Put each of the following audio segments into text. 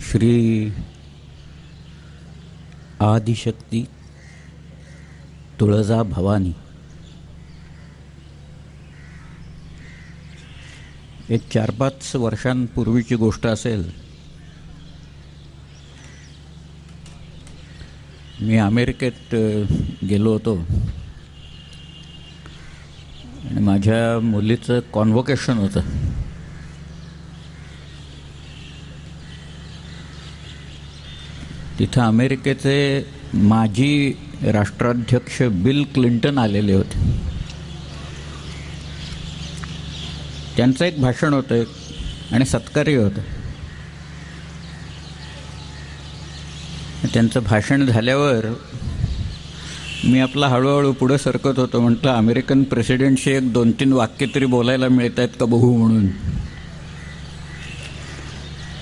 श्री आदिशक्ती तुळजा भवानी. एक चार पाच वर्षांपूर्वीची गोष्ट असेल. मी अमेरिकेत गेलो होतो. आणि माझ्या मुलीचं कॉन्व्होकेशन होतं. तिथं अमेरिकेचे माजी राष्ट्राध्यक्ष बिल क्लिंटन आलेले होते. त्यांचं एक भाषण होतं एक आणि सत्कार्य होतं. त्यांचं भाषण झाल्यावर मी आपला हळूहळू पुढं सरकत होतो म्हटलं अमेरिकन प्रेसिडेंटशी एक दोन तीन वाक्य तरी बोलायला मिळत आहेत का बघू म्हणून.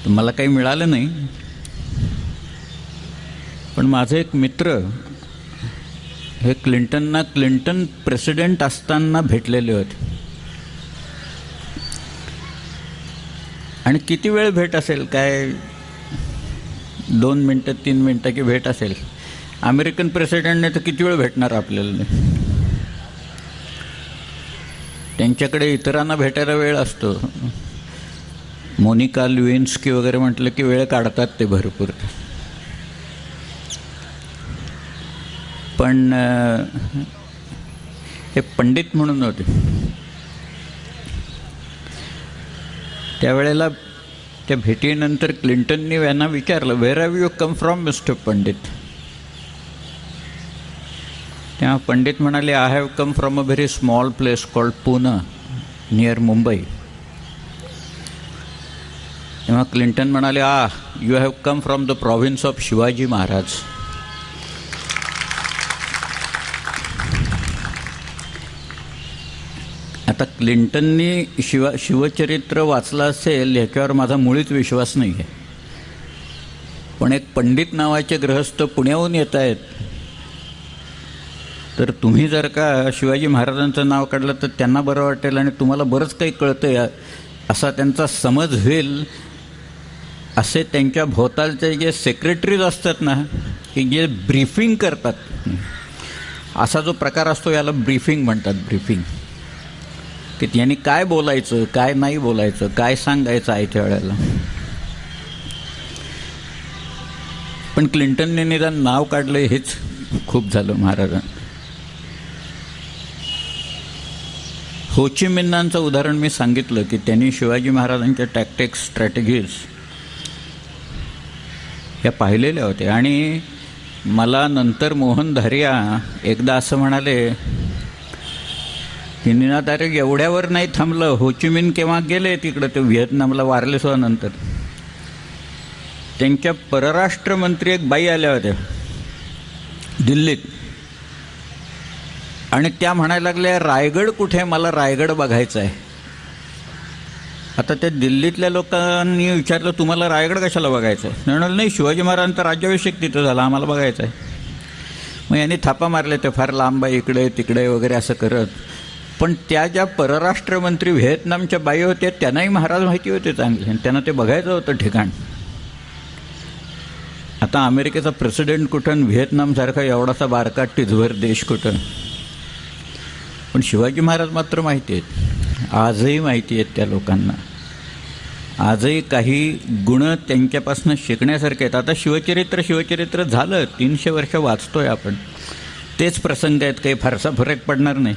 मला काही मिळालं नाही. पण माझे एक मित्र हे क्लिंटनना क्लिंटन प्रेसिडेंट असताना भेटलेले होते. आणि किती वेळ भेट असेल? काय? दोन मिनटं तीन मिनटं की भेट असेल? अमेरिकन प्रेसिडेंटने तर किती वेळ भेटणार आपल्याला? त्यांच्याकडे इतरांना भेटायला वेळ असतो. मोनिका लुइन्स्की वगैरे म्हटलं की वेळ काढतात ते भरपूर. पण हे पंडित म्हणून होते. त्यावेळेला त्या भेटीनंतर क्लिंटननी यांना विचारलं where have you come from mister Pandit तेव्हा पंडित म्हणाले I have come from a very small place called Pune near Mumbai तेव्हा क्लिंटन म्हणाले आ you have come from the province of Shivaji Maharaj आता क्लिंटननी शिवा शिवचरित्र वाचलं असेल ह्याच्यावर माझा मुळीच विश्वास नाही आहे पण एक पंडित नावाचे ग्रहस्थ पुण्याहून येत आहेत. तर तुम्ही जर का शिवाजी महाराजांचं नाव काढलं तर त्यांना बरं वाटेल आणि तुम्हाला बरंच काही कळतं या असा त्यांचा समज होईल. असे त्यांच्या भोवतालचे जे सेक्रेटरीज असतात ना की जे ब्रीफिंग करतात. असा जो प्रकार असतो याला ब्रीफिंग म्हणतात ब्रीफिंग की त्यांनी काय बोलायचं काय नाही बोलायचं काय सांगायचं आयत्या वेळेला? पण क्लिंटनने निदान नाव काढलं हेच खूप झालं महाराजांना. होचिमिन्नांचं उदाहरण मी सांगितलं की त्यांनी शिवाजी महाराजांच्या टॅक्टिक्स स्ट्रॅटेजीज ह्या पाहिलेल्या होत्या. आणि मला नंतर मोहन धारिया एकदा असं म्हणाले की अरे एवढ्यावर नाही थांबलं. होचिमिन केव्हा गेले तिकडं? ते व्हिएतनामला वारले नंतर. त्यांच्या परराष्ट्र मंत्री एक बाई आल्या होत्या. दिल्लीत. आणि त्या म्हणायला लागल्या रायगड कुठे? मला रायगड बघायचं आहे. आता त्या दिल्लीतल्या लोकांनी विचारलं तुम्हाला रायगड कशाला बघायचं आहे म्हणाल नाही शिवाजी महाराजांचा राज्याभिषेक तिथं झाला. आम्हाला बघायचं आहे मग यांनी थापा मारले ते फार लांब आहे इकडे तिकडे वगैरे असं करत. पण त्या ज्या परराष्ट्र मंत्री व्हिएतनामच्या बाई होत्या त्यांनाही महाराज माहिती होते चांगले. आणि त्यांना ते बघायचं होतं ठिकाण. आता अमेरिकेचा प्रेसिडेंट कुठं व्हिएतनामसारखा एवढासा बारका टिझवर देश कुठं? पण शिवाजी महाराज मात्र माहिती आहेत. आजही माहिती आहेत त्या लोकांना. आजही काही गुण त्यांच्यापासून शिकण्यासारखे आहेत. आता शिवचरित्र शिवचरित्र झालं. तीनशे वर्ष वाचतोय आपण. तेच प्रसंग आहेत. काही फारसा फरक पडणार नाही.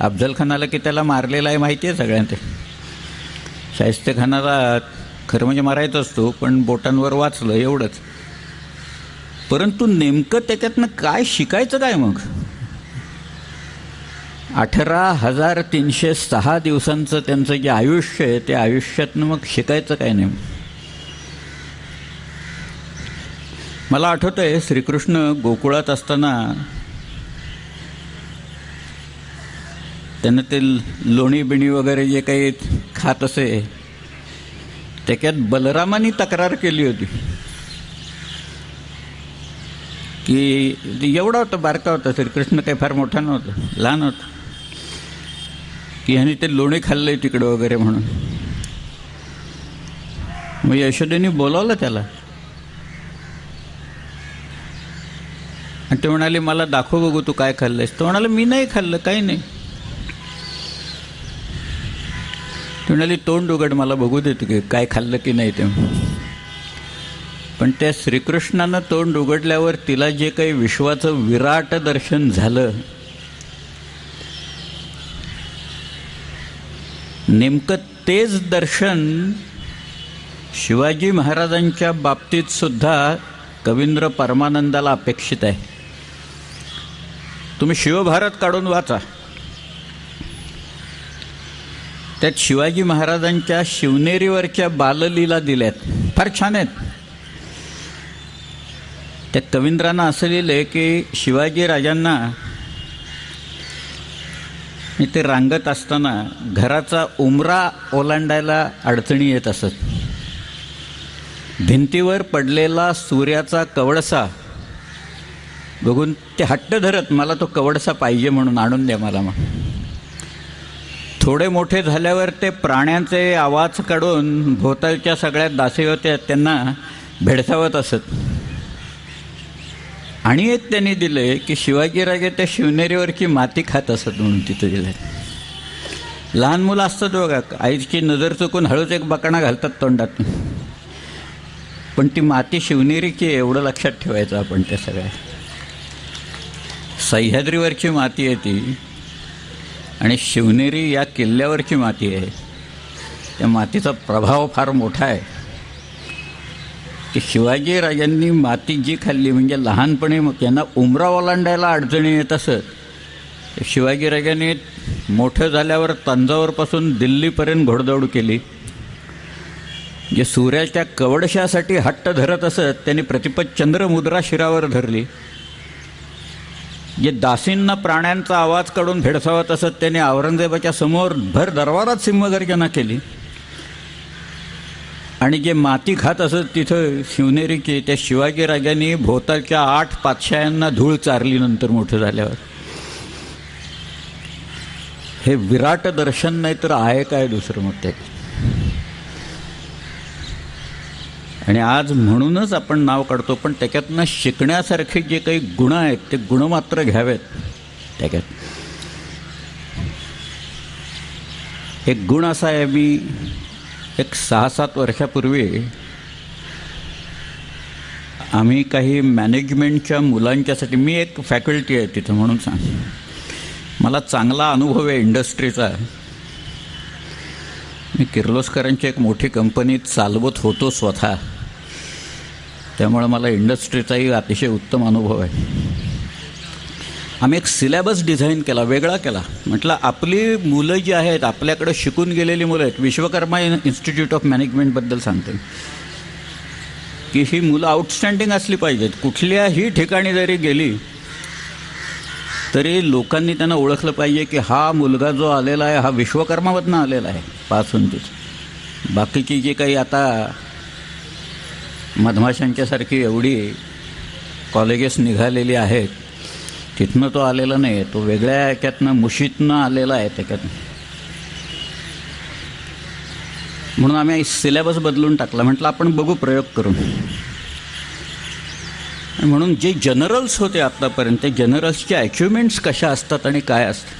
अफजल खानाला की त्याला मारलेला आहे माहिती आहे सगळ्यांना ते. शाहिस्ते खानाला खरं म्हणजे मारायचं असतो पण बोटांवर वाचलं एवढंच. परंतु नेमकं त्याच्यातनं काय शिकायचं काय मग? अठरा हजार तीनशे सहा दिवसांचं त्यांचं जे आयुष्य आहे त्या आयुष्यातनं मग शिकायचं काय नाही मला आठवतं आहे श्रीकृष्ण गोकुळात असताना त्यांना ते लोणी बिणी वगैरे जे काही खात असे त्याच्यात बलरामानी तक्रार केली होती. की एवढा होता बारका होता श्रीकृष्ण काही फार मोठा नव्हता लहान होता. की ह्याने ते लोणी खाल्लंय तिकडं वगैरे म्हणून. मग यशोदेनी बोलावलं त्याला. आणि ते म्हणाले मला दाखव बघू तू काय खाल्लंयस. तो म्हणाला मी नाही खाल्लं काही नाही. ते म्हणाली तोंड उघड मला बघू देतो की काय खाल्लं की नाही ते. पण त्या श्रीकृष्णानं तोंड उघडल्यावर तिला जे काही विश्वाचं विराट दर्शन झालं नेमकं तेच दर्शन शिवाजी महाराजांच्या बाबतीत सुद्धा कवींद्र परमानंदाला अपेक्षित आहे. तुम्ही शिवभारत काढून वाचा. त्यात शिवाजी महाराजांच्या शिवनेरीवरच्या बाललीला दिल्यात. फार छान आहेत. त्या कवींद्रांना असं लिहिलं आहे की शिवाजी राजांना ते रांगत असताना घराचा उमरा ओलांडायला अडचणी येत असत. भिंतीवर पडलेला सूर्याचा कवडसा बघून ते हट्ट धरत मला तो कवडसा पाहिजे म्हणून आणून द्या मला मग. थोडे मोठे झाल्यावर ते प्राण्यांचे आवाज काढून भोवतालच्या सगळ्या दासी होत्या त्यांना भेडसावत असत. आणि एक त्यांनी दिलं की शिवाजीराजे त्या शिवनेरीवरची माती खात असत म्हणून तिथं दिलं लहान मुलं असतात बघा आईची नजर चुकून हळूच एक बकाणा घालतात तोंडात. पण ती माती शिवनेरीची एवढं लक्षात ठेवायचं आपण त्या सगळ्या. सह्याद्रीवरची माती आहे ती. आणि शिवनेरी या किल्ल्यावरची माती आहे. त्या मातीचा प्रभाव फार मोठा आहे. की शिवाजी राजांनी माती जी खाल्ली म्हणजे लहानपणी त्यांना उमरा ओलांडायला अडचणी येत असत. शिवाजीराजांनी मोठं झाल्यावर तंजावरपासून दिल्लीपर्यंत घोडदौड केली. जे सूर्याच्या कवडशासाठी हट्ट धरत असत त्यांनी प्रतिपत चंद्रमुद्रा शिरावर धरली. जे दासींना प्राण्यांचा आवाज काढून भेडसावत असत त्याने औरंगजेबाच्या समोर भर दरबारात सिंहगर्जना केली. आणि जे माती खात असत तिथं शिवनेरीचे त्या शिवाजीराजांनी भोवतालच्या आठ पातशायांना धूळ चारली नंतर मोठं झाल्यावर. हे विराट दर्शन नाही तर आहे काय दुसरं मग ते? आणि आज म्हणूनच आपण नाव काढतो पण त्याच्यातनं शिकण्यासारखे जे काही गुण आहेत ते गुण मात्र घ्यावेत. त्याच्यात एक गुण असा आहे मी एक सहा सात वर्षापूर्वी आम्ही काही मॅनेजमेंटच्या मुलांच्यासाठी मी एक फॅकल्टी आहे तिथं म्हणून सांग. मला चांगला अनुभव आहे इंडस्ट्रीचा. मी किर्लोस्करांची एक मोठी कंपनी चालवत होतो स्वतः. त्यामुळं मला इंडस्ट्रीचाही अतिशय उत्तम अनुभव आहे. आम्ही एक सिलेबस डिझाईन केला वेगळा केला. म्हटलं आपली मुलं जी आहेत आपल्याकडं शिकून गेलेली मुलं आहेत विश्वकर्मा इन्स्टिट्यूट ऑफ मॅनेजमेंटबद्दल सांगते. की ही मुलं आउटस्टँडिंग असली पाहिजेत. कुठल्याही ठिकाणी जरी गेली तरी लोकांनी त्यांना ओळखलं पाहिजे की हा मुलगा जो आलेला आहे हा विश्वकर्मामधनं आलेला आहे पासून तिथं बाकीची जी काही आता मधमाशांच्यासारखी एवढी कॉलेजेस निघालेली आहेत तिथनं तो आलेला नाही तो वेगळ्या याच्यातनं मुशीतनं आलेला आहे त्याच्यातनं. म्हणून आम्ही सिलेबस बदलून टाकला. म्हटलं आपण बघू प्रयोग करून. म्हणून जे जनरल्स होते आत्तापर्यंत ते जनरल्सच्या अचिव्हमेंट्स कशा असतात आणि काय असतात?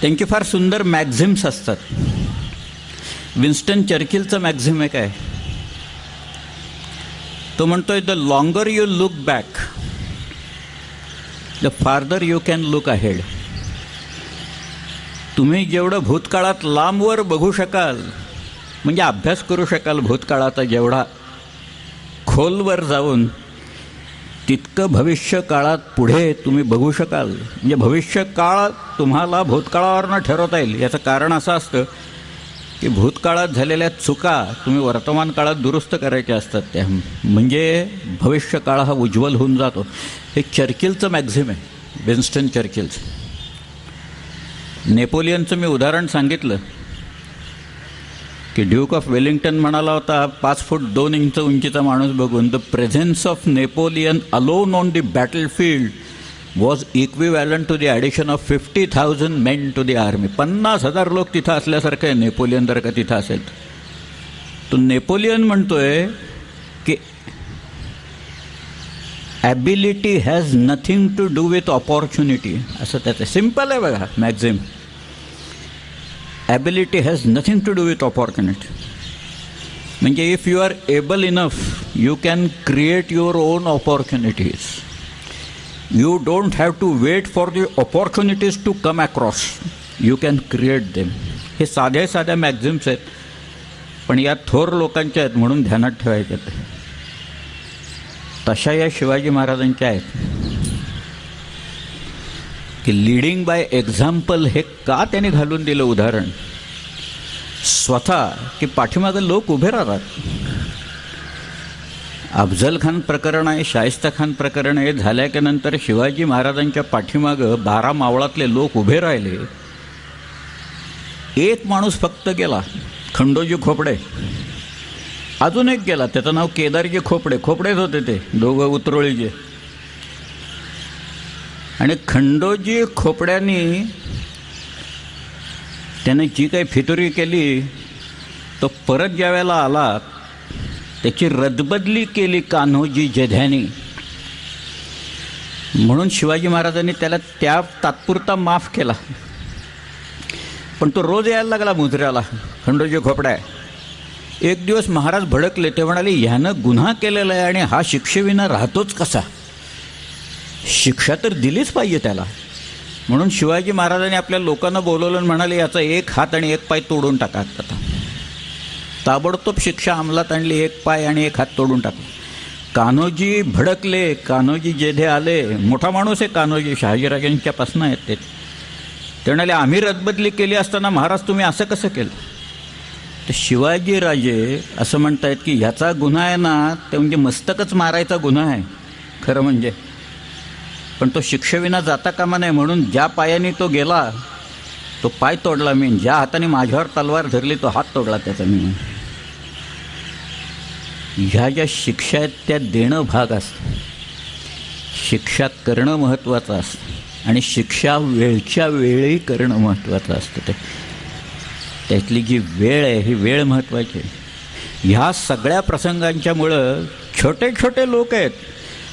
त्यांचे फार सुंदर मॅक्झिम्स असतात. विन्स्टन चर्किलचं मॅक्झिम आहे. काय तो म्हणतोय the longer you look back the farther you can look ahead तुम्ही जेवढं भूतकाळात लांबवर बघू शकाल म्हणजे अभ्यास करू शकाल भूतकाळाचा जेवढा खोलवर जाऊन तितकं भविष्य काळात पुढे तुम्ही बघू शकाल. म्हणजे भविष्य काळ तुम्हाला भूतकाळावरनं ठरवता येईल. याचं कारण असं असतं की भूतकाळात झालेल्या चुका तुम्ही वर्तमान काळात दुरुस्त करायच्या असतात त्या. म्हणजे भविष्य काळ हा उज्ज्वल होऊन जातो. हे चर्किलचं मॅक्झिम आहे विन्स्टन चर्किलचं नेपोलियनचं मी उदाहरण सांगितलं की ड्यूक ऑफ वेलिंग्टन म्हणाला होता पाच फूट दोन इंच उंचीचा माणूस बघून the presence of Napoleon alone on the battlefield was equivalent to the addition of fifty thousand men to the army पन्नास हज़ार लोक तिथं असल्यासारखं आहे नेपोलियन जर का तिथं असेल तो नेपोलियन म्हणतोय की ability has nothing to do with opportunity असं त्याचं सिम्पल आहे बघा maxim ability has nothing to do with opportunity म्हणजे if you are able enough you can create your own opportunities you don't have to wait for the opportunities to come across you can create them हे साध्या साध्या मॅक्झिम्स आहेत. पण या थोर लोकांच्या आहेत म्हणून ध्यानात ठेवायच्या आहेत. तशा या शिवाजी महाराजांच्या आहेत. की लिडिंग बाय एक्झाम्पल हे का त्याने घालून दिलं उदाहरण? स्वतः की पाठीमागं लोक उभे राहतात. अफजल खान प्रकरण आहे शाहिस्ता खान प्रकरण आहे. झाल्याच्यानंतर शिवाजी महाराजांच्या पाठीमागं बारा मावळातले लोक उभे राहिले. एक माणूस फक्त गेला खंडोजी खोपडे. अजून एक गेला त्याचं नाव केदारजी खोपडे. खोपडेच होते ते दोघं उतरोळीचे आणि खंडोजी खोपड्यांनी त्याने जी काही फितुरी केली तो परत ज्या वेळेला आला त्याची रदबदली केली कान्होजी जध्यानी. म्हणून शिवाजी महाराजांनी त्याला त्या तात्पुरता माफ केला. पण तो रोज यायला लागला मुजऱ्याला खंडोजी खोपड्या. एक दिवस महाराज भडकले ते म्हणाले ह्यानं गुन्हा केलेला आहे आणि हा शिक्षेविना राहतोच कसा? शिक्षा तर दिलीच पाहिजे त्याला. म्हणून शिवाजी महाराजांनी आपल्या लोकांना बोलवलं म्हणाले याचा एक हात आणि एक पाय तोडून टाका आता. ताबडतोब शिक्षा अंमलात आणली एक पाय आणि एक हात तोडून टाकला. कान्होजी भडकले कान्होजी जेधे आले मोठा माणूस आहे कान्होजी शहाजीराजांच्यापासून आहेत ते. म्हणाले आम्ही रदबदली केली असताना महाराज तुम्ही असं कसं केलं? तर शिवाजीराजे असं म्हणतायत की ह्याचा गुन्हा आहे ना ते म्हणजे मस्तकच मारायचा गुन्हा आहे. खरं म्हणजे. पण तो शिक्षेविना जाता कामा नाही म्हणून ज्या पायाने तो गेला तो पाय तोडला मी. ज्या हाताने माझ्यावर तलवार धरली तो हात तोडला त्याचा मी. ह्या ज्या शिक्षा आहेत त्या देणं भाग असतं. शिक्षा करणं महत्त्वाचं असतं. आणि शिक्षा वेळच्या वेळी करणं महत्त्वाचं असतं ते. त्यातली जी वेळ आहे ही वेळ महत्त्वाची आहे. ह्या सगळ्या प्रसंगांच्यामुळं छोटे छोटे लोक आहेत.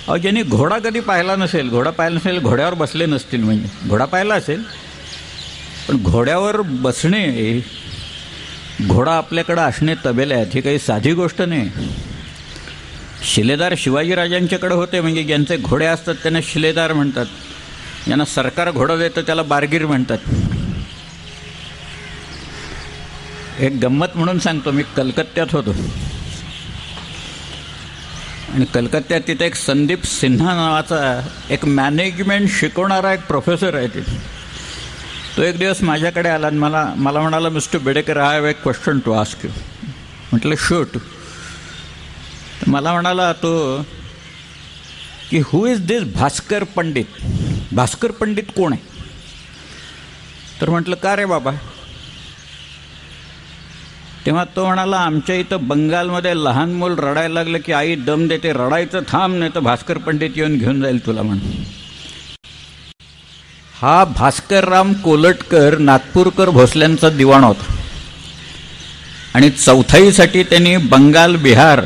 अहो ज्यांनी घोडा कधी पाहिला नसेल घोडा पाहिला नसेल घोड्यावर बसले नसतील म्हणजे. घोडा पाहिला असेल पण घोड्यावर बसणे घोडा आपल्याकडं असणे तबेले आहेत ही काही साधी गोष्ट नाही. शिलेदार शिवाजीराजांच्याकडे होते म्हणजे ज्यांचे घोडे असतात त्यांना शिलेदार म्हणतात. ज्यांना सरकार घोडं देतं त्याला बारगीर म्हणतात. एक गंमत म्हणून सांगतो मी कलकत्त्यात होतो. आणि कलकत्त्यात तिथे एक संदीप सिन्हा नावाचा एक मॅनेजमेंट शिकवणारा एक प्रोफेसर आहे तिथे. तो एक दिवस माझ्याकडे आला आणि मला मला म्हणाला मिस्टर बेडेकर आय हॅव एक क्वेश्चन टू आस्क यू म्हटलं शूट तर मला म्हणाला तो की who is this Bhaskar Pandit? Bhaskar Pandit कोण आहे? तर म्हटलं का रे बाबा? तेव्हा तो म्हणाला आमच्या इथं बंगालमध्ये लहान मूल रडायला लागलं की आई दम देते रडायचं थांब नाही तर भास्कर पंडित येऊन घेऊन जाईल तुला म्हणून. हा भास्करराम कोलटकर नागपूरकर भोसल्यांचा दिवाण होता. आणि चौथाईसाठी त्यांनी बंगाल बिहार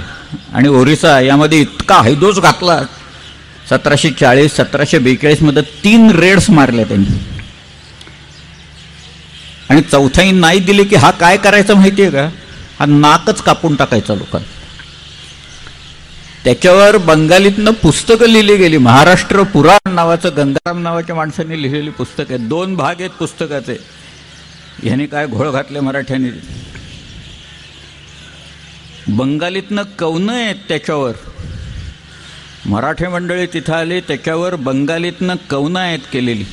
आणि ओरिसा यामध्ये इतका हैदोस घातला. सतराशे चाळीस सतराशे बेचाळीसमध्ये तीन रेड्स मारल्या त्यांनी. आणि चौथाई नाही दिली की हा काय करायचं माहिती आहे का? हा नाकच कापून टाकायचा लोकांना. त्याच्यावर बंगालीतनं पुस्तकं लिहिली गेली. महाराष्ट्र पुराण नावाचं गंगाराम नावाच्या माणसांनी लिहिलेली पुस्तक आहे दोन भाग आहेत पुस्तकाचे. ह्याने काय घोळ घातले मराठ्यांनी. बंगालीतनं कवनं आहेत त्याच्यावर? मराठी मंडळी तिथं आली त्याच्यावर बंगालीतनं कवनं आहेत केलेली?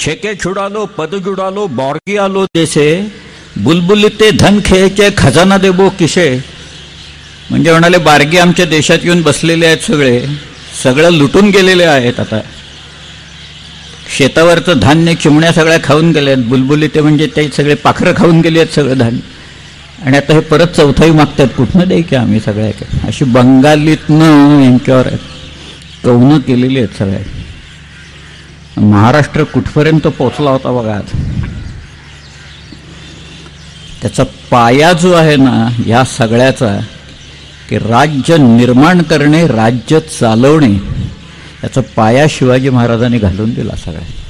छेके छुडालो पद जुडालो बॉर्गी आलो देसे बुलबुली ते धन खेळचे खजाना देबो किशे. म्हणजे म्हणाले बारगी आमच्या देशात येऊन बसलेले आहेत सगळे. सगळं लुटून गेलेले आहेत आता. शेतावरचं धान्य चिमण्या सगळ्या खाऊन गेल्या आहेत. बुलबुली ते म्हणजे ते सगळे पाखरं खाऊन गेले आहेत सगळं धान्य. आणि आता हे परत चौथाई मागतात कुठनं द्याय की आम्ही सगळ्या अशी बंगालीतनं यांच्यावर कवनं केलेली आहेत सगळ्या महाराष्ट्र कुठपर्यंत पोचला होता बघा आज? त्याचा पाया जो आहे ना या सगळ्याचा की राज्य निर्माण करणे राज्य चालवणे याचा पाया शिवाजी महाराजांनी घालून दिला सगळ्या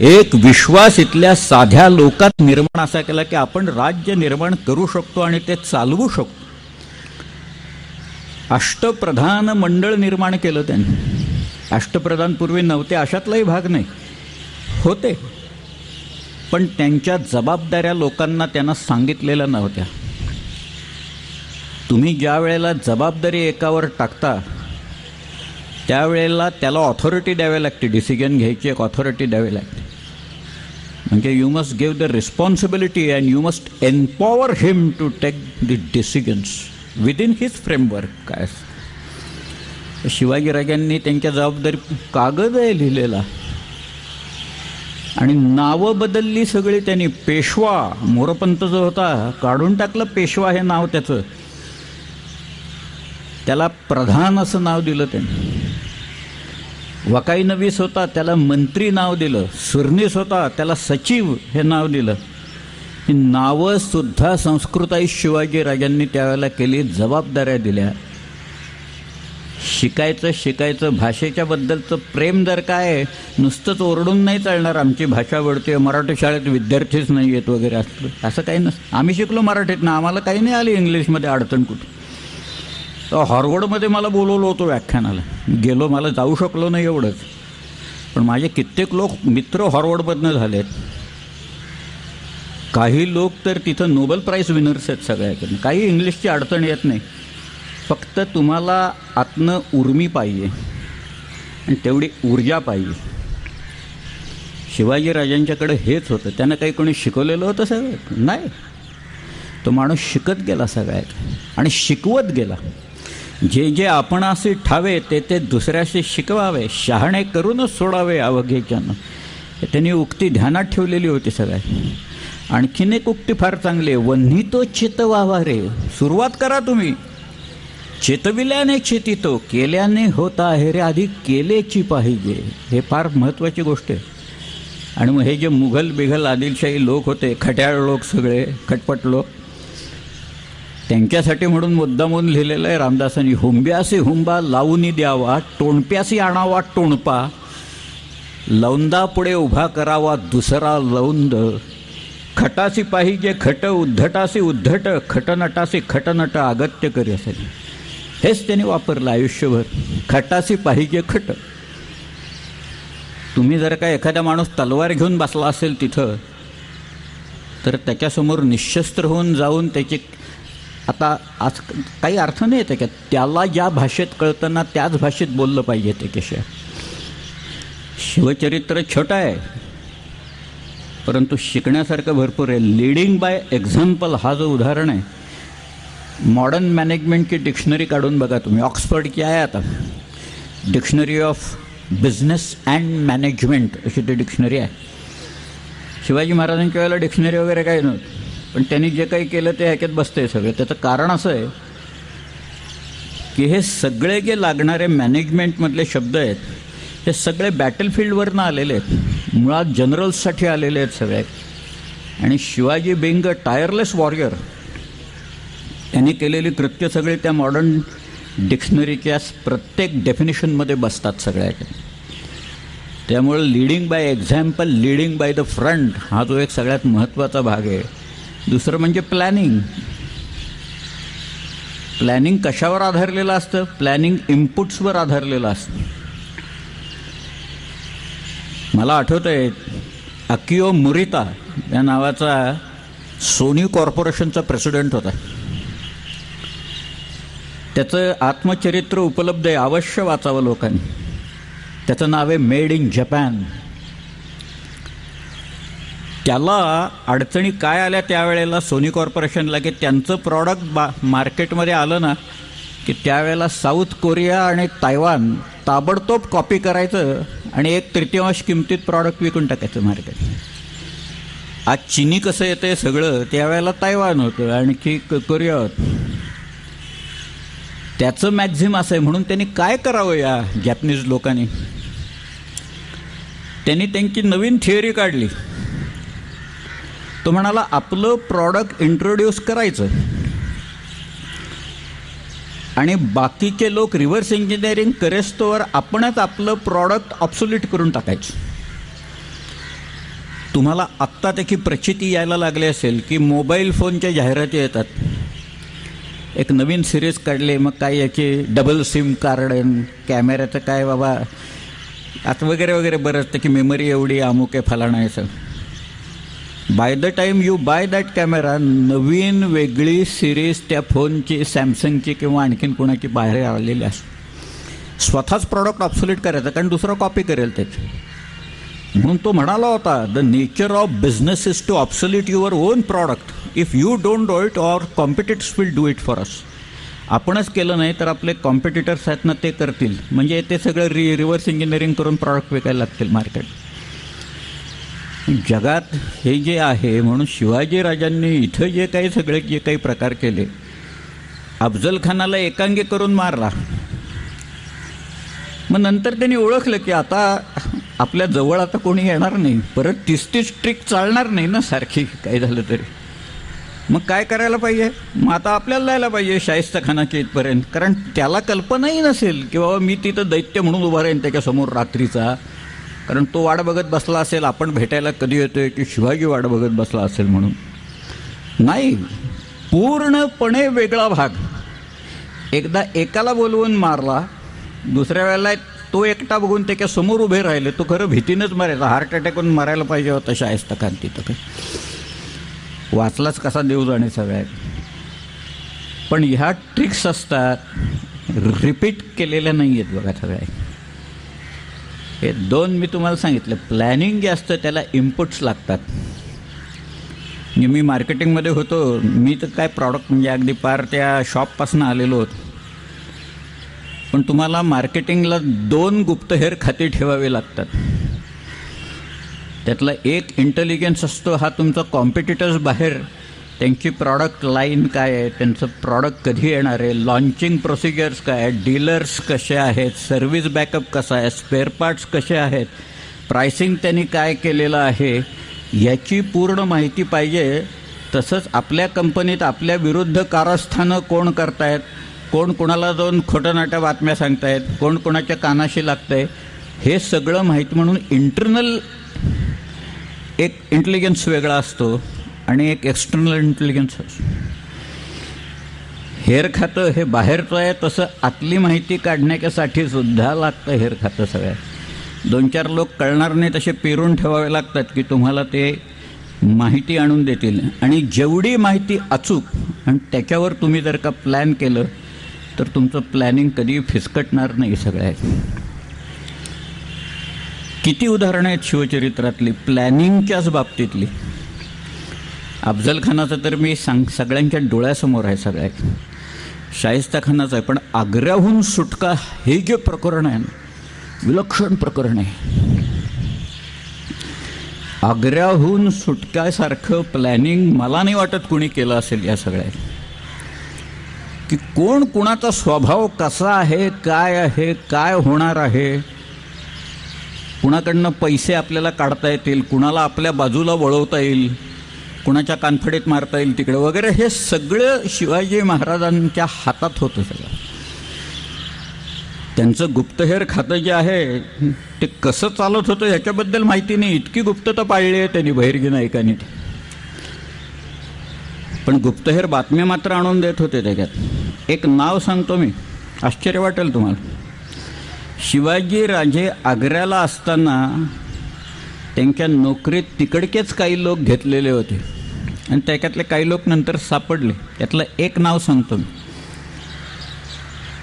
एक विश्वास इथल्या साध्या लोकात निर्माण असा केला की आपण राज्य निर्माण करू शकतो आणि ते चालवू शकतो. अष्टप्रधान मंडळ निर्माण केलं त्यांनी. अष्टप्रधान पूर्वी नव्हते अशातलाही भाग नाही. होते. पण त्यांच्या जबाबदाऱ्या लोकांना त्यांना सांगितलेल्या नव्हत्या. तुम्ही ज्या वेळेला जबाबदारी एकावर टाकता त्यावेळेला त्याला ऑथॉरिटी द्यावी लागते. डिसिजन घ्यायची एक ऑथॉरिटी द्यावी लागते. म्हणजे you must give the responsibility and you must empower him to take the decisions within his framework काय? शिवाजीराजांनी त्यांच्या जबाबदारी कागद आहे लिहिलेला. आणि नावं बदलली सगळी त्यांनी. पेशवा मोरपंत जो होता काढून टाकलं पेशवा हे नाव त्याचं. त्याला प्रधान असं नाव दिलं त्यांनी. वकाईनवीस होता त्याला मंत्री नाव दिलं. सुरनीस होता त्याला सचिव हे नाव दिलं. ही नावंसुद्धा संस्कृताई शिवाजी राजांनी त्यावेळेला केली जबाबदाऱ्या दिल्या. शिकायचं शिकायचं भाषेच्या बद्दलचं प्रेम जर काय नुसतंच ओरडून नाही चालणार आमची भाषा वळते मराठी शाळेत विद्यार्थीच नाही येत वगैरे असं असं काही नसतं. आम्ही शिकलो मराठीत ना आम्हाला काही नाही आली इंग्लिशमध्ये अडचण कुठं. तर मला बोलवलं होतं व्याख्यानाला. गेलो मला जाऊ शकलो नाही एवढंच. पण माझे कित्येक लोक मित्र हॉरवर्डमधनं झालेत. काही लोक तर तिथं नोबेल प्राईज विनर्स आहेत सगळ्याकडनं. काही इंग्लिशची अडचण येत नाही. फक्त तुम्हाला आतनं उर्मी पाहिजे. आणि तेवढी ऊर्जा पाहिजे. शिवाजीराजांच्याकडे हेच होतं. त्यांना काही कोणी शिकवलेलं होतं सगळं? नाही. तो माणूस शिकत गेला सगळ्यात. आणि शिकवत गेला. जे जे आपण असे ठावे ते ते दुसऱ्याशी शिकवावे शहाणे करूनच सोडावे अवघेच्यानं त्यांनी उक्ती ध्यानात ठेवलेली होती सगळ्या. आणखीन एक उक्ती फार चांगली आहे. वन्ही तो चितवावा रे सुरुवात करा तुम्ही. चेतविल्याने चेतितो केल्याने होता आहे रे आधी केलेची पाहिजे. हे फार महत्त्वाची गोष्ट आहे. आणि मग हे जे मुघल बिघल आदिलशाही लोक होते खट्याळ लोक सगळे खटपट लोक त्यांच्यासाठी म्हणून मुद्दामून लिहिलेलं आहे रामदासांनी हुंब्यासी हुंबा लावूनी द्यावा टोणप्यासी आणावा टोणपा लौंदा पुढे उभा करावा दुसरा लौंद खटासी पाहिजे खट उद्धटासी उद्धट खटनटासी खटनट अगत्य करी असेल हेच त्यांनी वापरलं आयुष्यभर. खटासी पाहिजे खट. तुम्ही जर का एखादा माणूस तलवार घेऊन बसला असेल तिथं तर त्याच्यासमोर निशस्त्र होऊन जाऊन त्याची आता आज काही अर्थ नाही त्याच्यात त्याला ज्या भाषेत कळताना त्याच भाषेत बोललं पाहिजे ते कसे शिवचरित्र छोटं आहे. परंतु शिकण्यासारखं भरपूर आहे. लिडिंग बाय एक्झाम्पल हा जो उदाहरण आहे मॉडर्न मॅनेजमेंटची डिक्शनरी काढून बघा तुम्ही. ऑक्सफर्डची आहे आता. Dictionary of business and management अशी ती डिक्शनरी आहे. शिवाजी महाराजांच्या वेळेला डिक्शनरी वगैरे काही नव्हतं. पण त्यांनी जे काही केलं ते ह्याच्यात बसतंय सगळं. त्याचं कारण असं आहे की हे सगळे जे लागणारे मॅनेजमेंटमधले शब्द आहेत हे सगळे बॅटलफील्डवरनं आलेले आहेत. मुळात जनरल्ससाठी आलेले आहेत सगळे. आणि Shivaji being a tireless warrior त्यांनी केलेली कृत्य सगळी त्या मॉडर्न डिक्शनरीच्या प्रत्येक डेफिनेशनमध्ये बसतात सगळ्या. त्यामुळे leading by example leading by the front हा जो एक सगळ्यात महत्त्वाचा भाग आहे. दुसरं म्हणजे प्लॅनिंग प्लॅनिंग कशावर आधारलेलं असतं? प्लॅनिंग इनपुट्सवर आधारलेलं असतं. मला आठवतं आहे अकिओ मुरिता या नावाचा सोनी कॉर्पोरेशनचा प्रेसिडेंट होता. त्याचं आत्मचरित्र उपलब्ध आहे अवश्य वाचावं लोकांनी. त्याचं नाव आहे मेड इन जपान त्याला अडचणी काय आल्या त्यावेळेला सोनी कॉर्पोरेशनला की त्यांचं प्रॉडक्ट बा मार्केटमध्ये आलं ना की त्यावेळेला साऊथ कोरिया आणि तायवान ताबडतोब कॉपी करायचं आणि एक तृतीयांश किमतीत प्रॉडक्ट विकून टाकायचं मार्केट आज चिनी कसं येतं सगळं त्यावेळेला तायवान होतं आणखी कोरिया होतं त्याचं मॅक्झिम असं आहे म्हणून त्यांनी काय करावं या जॅपनीज लोकांनी? त्यांनी त्यांची नवीन थिअरी काढली. तो म्हणाला आपलं प्रॉडक्ट इंट्रोड्यूस करायचं. आणि बाकीचे लोक रिव्हर्स इंजिनिअरिंग करेस्तोवर आपणच आपलं प्रॉडक्ट ऑब्सोल्यूट करून टाकायचं. तुम्हाला आत्ता त्याची प्रचिती यायला लागली असेल की मोबाईल फोनच्या जाहिराती येतात. एक नवीन सिरीज काढली मग काय याची डबल सिम कार्ड कॅमेऱ्याचं काय बाबा आता वगैरे वगैरे बरंच त्याची मेमरी एवढी अमुक आहे फलाणायचं आहे by the time you buy that camera नवीन वेगळी सिरीज त्या फोनची सॅमसंगची किंवा आणखीन कोणाची बाहेर आलेली असते स्वतःच प्रॉडक्ट ऑब्सोलेट करायचं कारण दुसरं कॉपी करेल त्याची म्हणून तो म्हणाला होता the nature of business is to obsolete your own product if you don't do it or competitors will do it for us आपणच केलं नाही तर आपले कॉम्पिटिटर्स आहेत ना ते करतील. म्हणजे ते सगळं रि रिव्हर्स इंजिनिअरिंग करून प्रॉडक्ट विकायला लागतील मार्केट जगात हे जे आहे म्हणून शिवाजीराजांनी इथं जे काही सगळे जे काही प्रकार केले अफजल खानाला एकांगी करून मारला. मग नंतर त्यांनी ओळखलं की आता आपल्या जवळ आता कोणी येणार नाही. परत तीस तीस ट्रिक चालणार नाही ना सारखी काय झालं तरी. मग काय करायला पाहिजे? मग आता आपल्याला जायला पाहिजे शाहिस्ता खानाच्या इथपर्यंत. कारण त्याला कल्पनाही नसेल की बाबा मी तिथं दैत्य म्हणून उभा राहीन त्याच्यासमोर रात्रीचा. कारण तो वाट बघत बसला असेल आपण भेटायला कधी येतोय की शिवाजी वाट बघत बसला असेल म्हणून. नाही पूर्णपणे वेगळा भाग. एकदा एकाला बोलवून मारला दुसऱ्या वेळेला तो एकटा बघून त्याच्यासमोर उभे राहिले. तो खरं भीतीनंच मारायचा. हार्ट अटॅकून मारायला पाहिजे होता शायस्ता खान तिथं वाचलाच कसा देव जाणे सगळ्यात. पण ह्या ट्रिक्स असतात रिपीट केलेल्या नाही आहेत बघा सगळ्या. हे दोन मी तुम्हाला सांगितलं. प्लॅनिंग जे असतं त्याला इनपुट्स लागतात. म्हणजे मी मार्केटिंगमध्ये होतो. मी तर काय प्रॉडक्ट म्हणजे अगदी पार त्या शॉपपासून आलेलो होतो. पण तुम्हाला मार्केटिंगला दोन गुप्तहेर खाती ठेवावे लागतात. त्यातला एक इंटेलिजन्स असतो हा तुमचा कॉम्पिटिटर्स बाहेर त्यांची प्रॉडक्ट लाईन काय आहे? त्यांचं प्रॉडक्ट कधी येणार आहे? लॉन्चिंग प्रोसिजर्स काय आहेत? डीलर्स कसे आहेत? सर्व्हिस बॅकअप कसा आहे? स्पेअर पार्ट्स कसे आहेत? प्रायसिंग त्यांनी काय केलेलं आहे? याची पूर्ण माहिती पाहिजे. तसंच आपल्या कंपनीत आपल्या विरुद्ध कारस्थानं कोण करतायत? कोण कोणाला जाऊन खोटनाट्या बातम्या सांगतायत? कोण कोणाच्या कानाशी लागतंय? हे सगळं माहीत म्हणून इंटरनल एक इंटेलिजन्स वेगळा असतो. आणि एक एक्सटर्नल इंटेलिजन्स हेर खातं हे बाहेरचं आहे तसं आतली माहिती काढण्याच्यासाठी सुद्धा लागतं हेर खातं सगळ्यात दोन चार लोक कळणार नाही तसे पेरून ठेवावे लागतात की तुम्हाला ते माहिती आणून देतील. आणि जेवढी माहिती अचूक आणि त्याच्यावर तुम्ही जर का प्लॅन केलं तर तुमचं प्लॅनिंग कधी फिसकटणार नाही सगळ्यात किती उदाहरणं आहेत शिवचरित्रातली प्लॅनिंगच्याच बाबतीतली. अफजल खानाचं तर मी सांग सगळ्यांच्या डोळ्यासमोर आहे सगळ्यात शाहिस्ता खानाचं आहे पण आग्र्याहून सुटका हे जे प्रकरण आहे ना विलक्षण प्रकरण आहे. आग्र्याहून सुटक्यासारखं प्लॅनिंग मला नाही वाटत कुणी केलं असेल या सगळ्या. की कोण कुणाचा स्वभाव कसा आहे काय आहे काय होणार आहे? कुणाकडनं पैसे आपल्याला काढता येतील कुणाला आपल्या बाजूला वळवता येईल? कुणाच्या कानफडीत मारता येईल तिकडं वगैरे हे सगळं शिवाजी महाराजांच्या हातात होतं सगळं. त्यांचं गुप्तहेर खातं जे आहे ते कसं चालत होतं ह्याच्याबद्दल माहिती नाही. इतकी गुप्तता पाळली आहे त्यांनी बहिर्गी नायकांनी पण गुप्तहेर बातम्या मात्र आणून देत होते त्याच्यात. एक नाव सांगतो मी आश्चर्य वाटेल तुम्हाला. शिवाजी राजे आग्र्याला असताना त्यांच्या नोकरीत तिकडकेच काही लोक घेतलेले होते. आणि त्याच्यातले काही लोक नंतर सापडले. त्यातलं एक नाव सांगतो मी.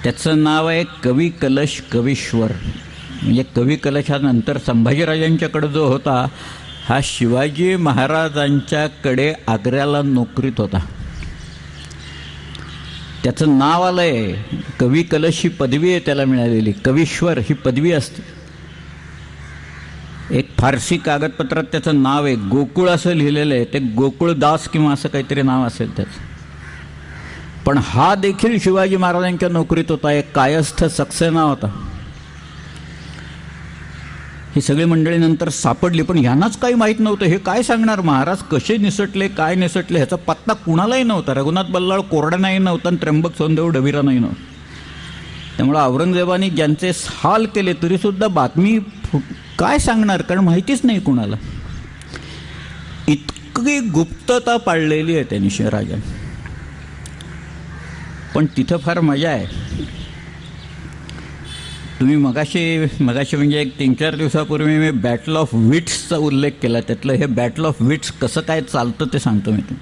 त्याचं नाव आहे कवी कलश कवीश्वर. म्हणजे कवी नंतर संभाजीराजांच्याकडे जो होता हा शिवाजी महाराजांच्याकडे आग्र्याला नोकरीत होता. त्याचं नाव आलं आहे कवी कलश ही पदवी आहे त्याला मिळालेली. कवीश्वर ही पदवी असते. एक फारसी कागदपत्रात त्याचं नाव आहे. गोकुळ असं लिहिलेलं आहे. ते गोकुळदास किंवा असं काहीतरी नाव असेल त्याचं. पण हा देखील शिवाजी महाराजांच्या नोकरीत होता. एक कायस्थ सक्सेना होता. ही सगळी मंडळी नंतर सापडली. पण यांनाच काही माहीत नव्हतं. हे काय सांगणार? महाराज कसे निसटले काय निसटले ह्याचा पत्ता कुणालाही नव्हता. रघुनाथ बल्लाळ कोरडा नाही नव्हता आणि त्र्यंबक सोनदेव डबिरा नाही नव्हता. त्यामुळं औरंगजेबाने ज्यांचे हाल केले तरीसुद्धा बातमी फुट काय सांगणार? कारण माहितीच नाही कुणाला. इतकी गुप्तता पाळलेली आहे त्यांनी शिवराजाने. पण तिथं फार मजा आहे. तुम्ही मगाशी मगाशी म्हणजे एक तीन चार दिवसापूर्वी मी बॅटल ऑफ विट्सचा उल्लेख केला. त्यातलं हे बॅटल ऑफ विट्स कसं काय चालतं ते सांगतो मी तुम्ही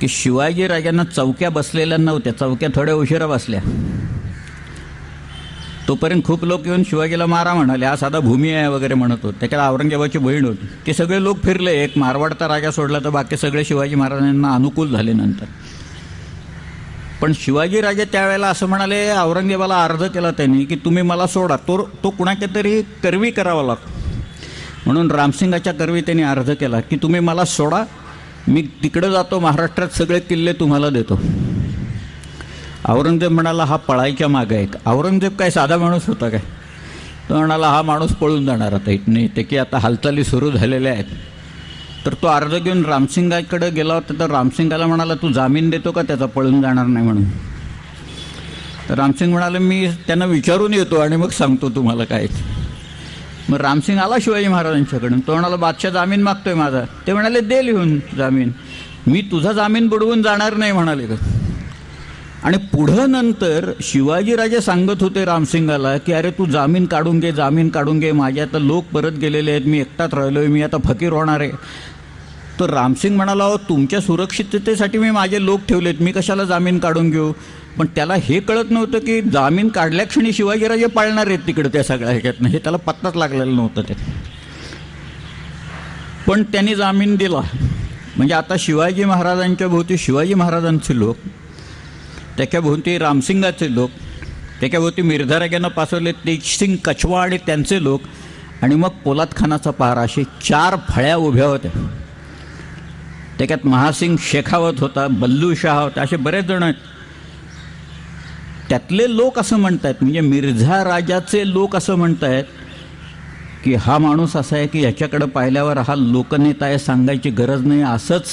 की शिवाजी राजांना चौक्या बसलेल्या नव्हत्या. चौक्या थोड्या उशिरा बसल्या. तोपर्यंत खूप लोक येऊन शिवाजीला मारा म्हणाले. हा साधा भूमी आहे वगैरे म्हणत होते. त्याच्यात औरंगजेबाची बहीण होती. ते सगळे लोक फिरले. एक मारवाडचा राजा सोडला तर बाकी सगळे शिवाजी महाराजांना अनुकूल झाले नंतर. पण शिवाजी राजे त्यावेळेला असं म्हणाले औरंगजेबाला अर्ज केला त्यांनी की तुम्ही मला सोडा. तो तो कुणाच्या तरी करवी करावा लागतो. म्हणून रामसिंगाच्या करवी त्यांनी अर्ज केला की तुम्ही मला सोडा. मी तिकडं जातो. महाराष्ट्रात सगळे किल्ले तुम्हाला देतो. औरंगजेब म्हणाला हा पळायच्या मागे आहे औरंगजेब काय साधा माणूस होता काय? तो म्हणाला हा माणूस पळून जाणार आता इथने की आता हालचाली सुरू झालेल्या आहेत. तर तो अर्ज घेऊन रामसिंगाकडे गेला होता. तर रामसिंगाला म्हणाला तू जामीन देतो का? त्याचा पळून जाणार नाही म्हणून. तर रामसिंग म्हणाले मी त्यांना विचारून येतो आणि मग सांगतो तुम्हाला काय मग रामसिंग आला शिवाजी महाराजांच्याकडून. तो म्हणाला बादशाह जामीन मागतोय माझा. ते म्हणाले दे लिहून जामीन. मी तुझा जामीन बुडवून जाणार नाही म्हणाले का आणि पुढं नंतर शिवाजीराजे सांगत होते रामसिंगाला की अरे तू जामीन काढून घे जामीन काढून घे माझे आता लोक परत गेलेले आहेत मी एकटाच राहिलो आहे मी आता फकीर होणार आहे. तर रामसिंग म्हणाला अहो तुमच्या सुरक्षिततेसाठी मी माझे लोक ठेवलेत मी कशाला जामीन काढून घेऊ? पण त्याला हे कळत नव्हतं की जामीन काढल्या क्षणी शिवाजीराजे पाळणार आहेत तिकडे त्या सगळ्या ह्याच्यातनं. हे त्याला पत्ताच लागलेलं नव्हतं ते. पण त्यांनी जामीन दिला. म्हणजे आता शिवाजी महाराजांच्या भोवती शिवाजी महाराजांचे लोक त्याच्याभोवती रामसिंगाचे लोक त्याच्याभोवती मिर्झाराग्यानं पासवले तेजसिंग कछवा आणि त्यांचे लोक आणि मग पोलाद खानाचा पहारा असे चार फळ्या उभ्या होत्या. त्याच्यात महासिंग शेखावत होता बल्लू शाह होता असे बरेच जण आहेत. त्यातले लोक असं म्हणतायत म्हणजे मिर्झा राजाचे लोक असं म्हणतायत की हा माणूस असा आहे की याच्याकडं पाहिल्यावर हा लोकनेता आहे सांगायची गरज नाही असंच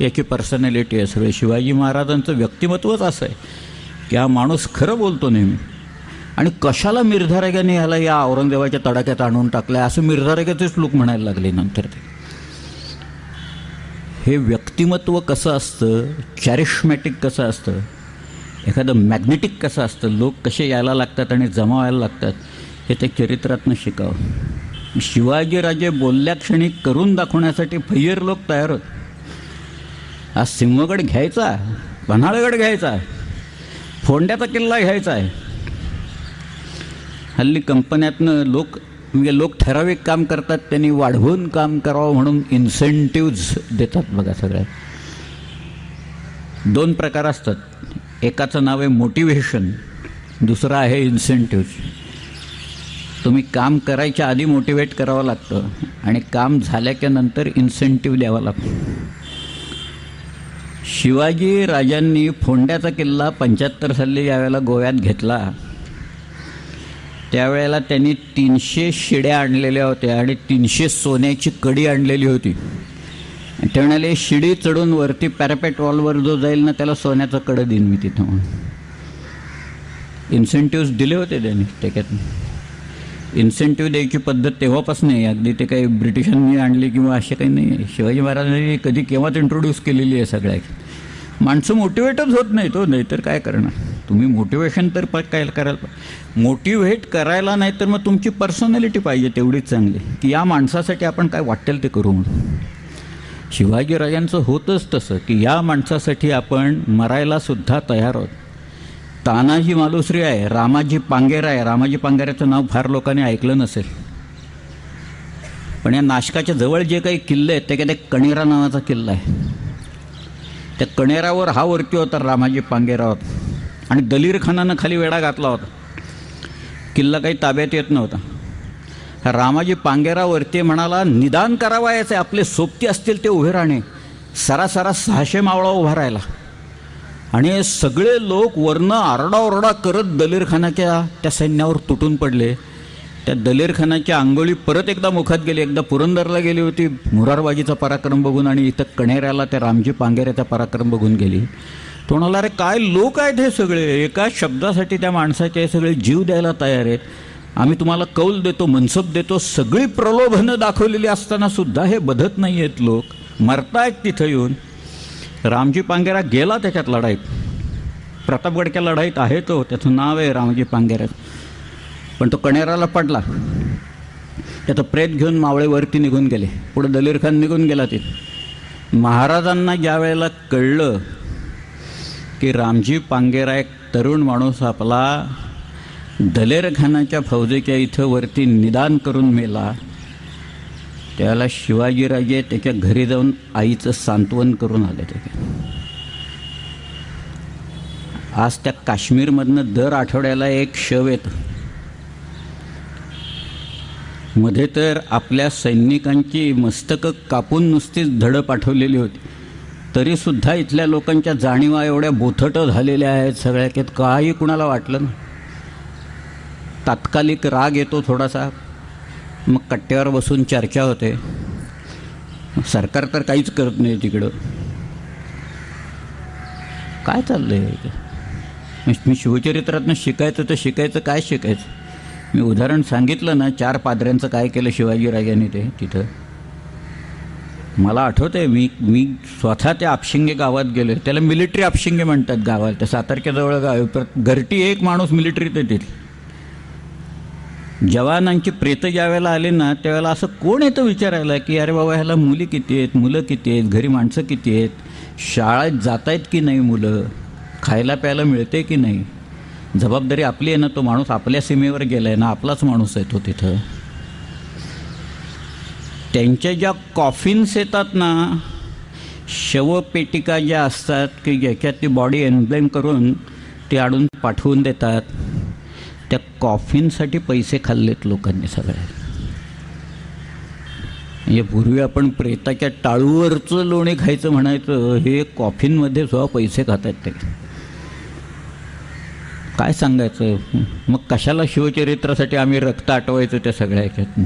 याची पर्सनॅलिटी आहे सर्व शिवाजी महाराजांचं व्यक्तिमत्वच असं आहे की हा माणूस खरं बोलतो नेहमी. आणि कशाला मिर्धारेगाने ह्याला या औरंगजेबाच्या तडाख्यात आणून टाकलं असं मिर्धारेगाचेच लोक म्हणायला लागले नंतर ते. हे व्यक्तिमत्व कसं असतं? चॅरिशमॅटिक कसं असतं? एखादं मॅग्नेटिक कसं असतं? लोक कसे यायला लागतात आणि जमावायला लागतात? हे ते चरित्रातनं शिकावं. शिवाजीराजे बोलल्या क्षणी करून दाखवण्यासाठी फैयर लोक तयार होत. हा सिंहगड घ्यायचा पन्हाळगड घ्यायचा फोंड्याचा किल्ला घ्यायचा आहे. हल्ली कंपन्यातनं लोक म्हणजे लोक ठराविक काम करतात त्यांनी वाढवून काम करावं म्हणून इन्सेंटिव्ज देतात बघा सगळ्यात दोन प्रकार असतात. एकाचं नाव आहे मोटिवेशन दुसरं आहे इन्सेंटिव्ज तुम्ही काम करायच्या आधी मोटिवेट करावं लागतं आणि काम झाल्याच्यानंतर इन्सेंटिव्ह द्यावा लागतो. शिवाजी राजांनी फोंड्याचा किल्ला पंच्याहत्तर साली यावेळेला गोव्यात घेतला त्यावेळेला त्यांनी तीनशे शिड्या आणलेल्या होत्या आणि तीनशे सोन्याची कडी आणलेली होती. ते म्हणाले शिडी चढून वरती पॅरापेट वॉलवर जो जाईल ना त्याला सोन्याचं कडं देईन मी तिथं म्हणून. इन्सेंटिव्ह दिले होते त्यांनी त्याच्यात इन्सेंटिव्ह द्यायची पद्धत तेव्हापासून आहे. अगदी ते काही ब्रिटिशांनी आणली किंवा असे काही नाही आहे. शिवाजी महाराजांनी कधी केव्हाच इंट्रोड्यूस केलेली आहे सगळ्या. माणसं मोटिवेटच होत नाही तो हो, नाहीतर काय करणार? तुम्ही मोटिवेशन तर प काय करायला मोटिवेट करायला नाही तर मग तुमची पर्सनॅलिटी पाहिजे तेवढीच चांगली. की या माणसासाठी आपण काय वाटेल ते करू म्हणून. शिवाजीराजांचं होतंच तसं की या माणसासाठी आपण मरायला सुद्धा तयार आहोत. तानाजी मालुसरी आहे रामाजी पांगेरा आहे. रामाजी पांगेऱ्याचं नाव फार लोकांनी ऐकलं नसेल. पण या नाशकाच्या जवळ जे काही किल्ले आहेत त्याच्यात एक कणेरा नावाचा किल्ला आहे. त्या कणेरावर हा वरती होता रामाजी पांगेरा होता. आणि दलीर खानानं खाली वेढा घातला होता. किल्ला काही ताब्यात येत नव्हता. रामाजी पांगेरावरती म्हणाला निदान करावा याचे आपले सोबती असतील ते उभे राहणे. सरासरा सहाशे मावळा उभा राहिला. आणि सगळे लोक वरनं आरडाओरडा करत दलेरखानाच्या त्या सैन्यावर तुटून पडले. त्या दलेरखानाच्या आंघोळी परत एकदा मुखात गेली. एकदा पुरंदरला गेली होती. मुरारबाजीचा पराक्रम बघून आणि इथं कणेऱ्याला त्या रामजी पांगेऱ्याचा पराक्रम बघून गेली. तो म्हणाला अरे काय लोक आहेत हे सगळे? एका शब्दासाठी त्या माणसाचे हे सगळे जीव द्यायला तयार आहेत. आम्ही तुम्हाला कौल देतो मनसब देतो. सगळी प्रलोभनं दाखवलेली असताना सुद्धा हे बधत नाही आहेत लोक. मरतायत तिथं येऊन. रामजी पांगेरा गेला त्याच्यात लढाईत. प्रतापगडच्या लढाईत आहे तो त्याचं नाव आहे रामजी पांगेरा. पण तो कणेराला पडला. त्याचं प्रेत घेऊन मावळेवरती निघून गेले. पुढे दलीर खान निघून गेला ते. महाराजांना ज्या वेळेला कळलं की रामजी पांगेरा एक तरुण माणूस आपला दलेर खानाच्या फौजेच्या इथं वरती निदान करून मेला त्याला शिवाजीराजे त्याच्या घरी जाऊन आईचं सांत्वन करून आले त्याचे. आज त्या काश्मीरमधनं दर आठवड्याला एक शव येतं. मध्ये तर आपल्या सैनिकांची मस्तकं कापून नुसतीच धडं पाठवलेली होती. तरीसुद्धा इथल्या लोकांच्या जाणीवा एवढ्या बोथट झालेल्या आहेत सगळ्या की काही कुणाला वाटलं ना तात्कालिक राग येतो थोडासा. मग कट्ट्यावर बसून चर्चा होते. सरकार तर काहीच करत नाही तिकडं. काय चाललंय मी शिवचरित्रातनं शिकायचं तर शिकायचं काय शिकायचं? मी उदाहरण सांगितलं ना चार पादऱ्यांचं काय केलं शिवाजीराजांनी ते तिथं. मला आठवतं आहे मी मी स्वतः त्या आपशिंगे गावात गेलो त्याला मिलिटरी आपशिंगे म्हणतात गावाला. त्या सातारक्याजवळ गाव घरटी एक माणूस मिलिटरीत येतील. जवानांची प्रेत ज्यावेळेला आले ना त्यावेळेला असं कोण येतं विचारायला की अरे बाबा ह्याला मुली किती आहेत मुलं किती आहेत घरी माणसं किती आहेत शाळेत जात आहेत की नाही मुलं खायला प्यायला मिळते की नाही? जबाबदारी आपली आहे ना तो माणूस आपल्या सीमेवर गेला आहे ना आपलाच माणूस आहे तो तिथं. त्यांच्या ज्या कॉफिन्स येतात ना शवपेटिका ज्या असतात की ज्याच्यात ती बॉडी एनब्लेम करून ते आणून पाठवून देतात. त्या कॉफिनसाठी पैसे खाल्लेत लोकांनी सगळ्या म्हणजे पूर्वी आपण प्रेताच्या टाळूवरचं लोणी खायचं म्हणायचं हे कॉफिनमध्ये सुद्धा पैसे खातात ते. काय सांगायचं? मग कशाला शिवचरित्रासाठी आम्ही रक्त आटवायचं त्या सगळ्या ह्याच्यातनं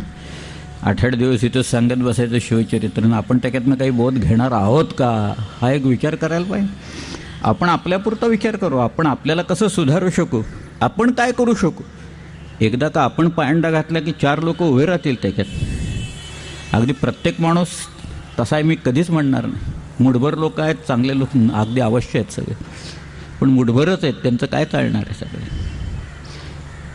आठ आठ दिवस इथं सांगत बसायचं शिवचरित्र आपण त्याच्यातनं काही बोध घेणार आहोत का? हा एक विचार करायला पाहिजे. आपण आपल्यापुरता विचार करू आपण आपल्याला कसं सुधारू शकू? आपण काय करू शकू? एकदा का आपण पायंडा घातला की चार लोक उभे राहतील त्याच्यात? अगदी प्रत्येक माणूस तसा आहे मी कधीच म्हणणार नाही. मुठभर लोक आहेत चांगले लोक अगदी अवश्य आहेत सगळे. पण मुठभरच आहेत त्यांचं काय चालणार आहे सगळे?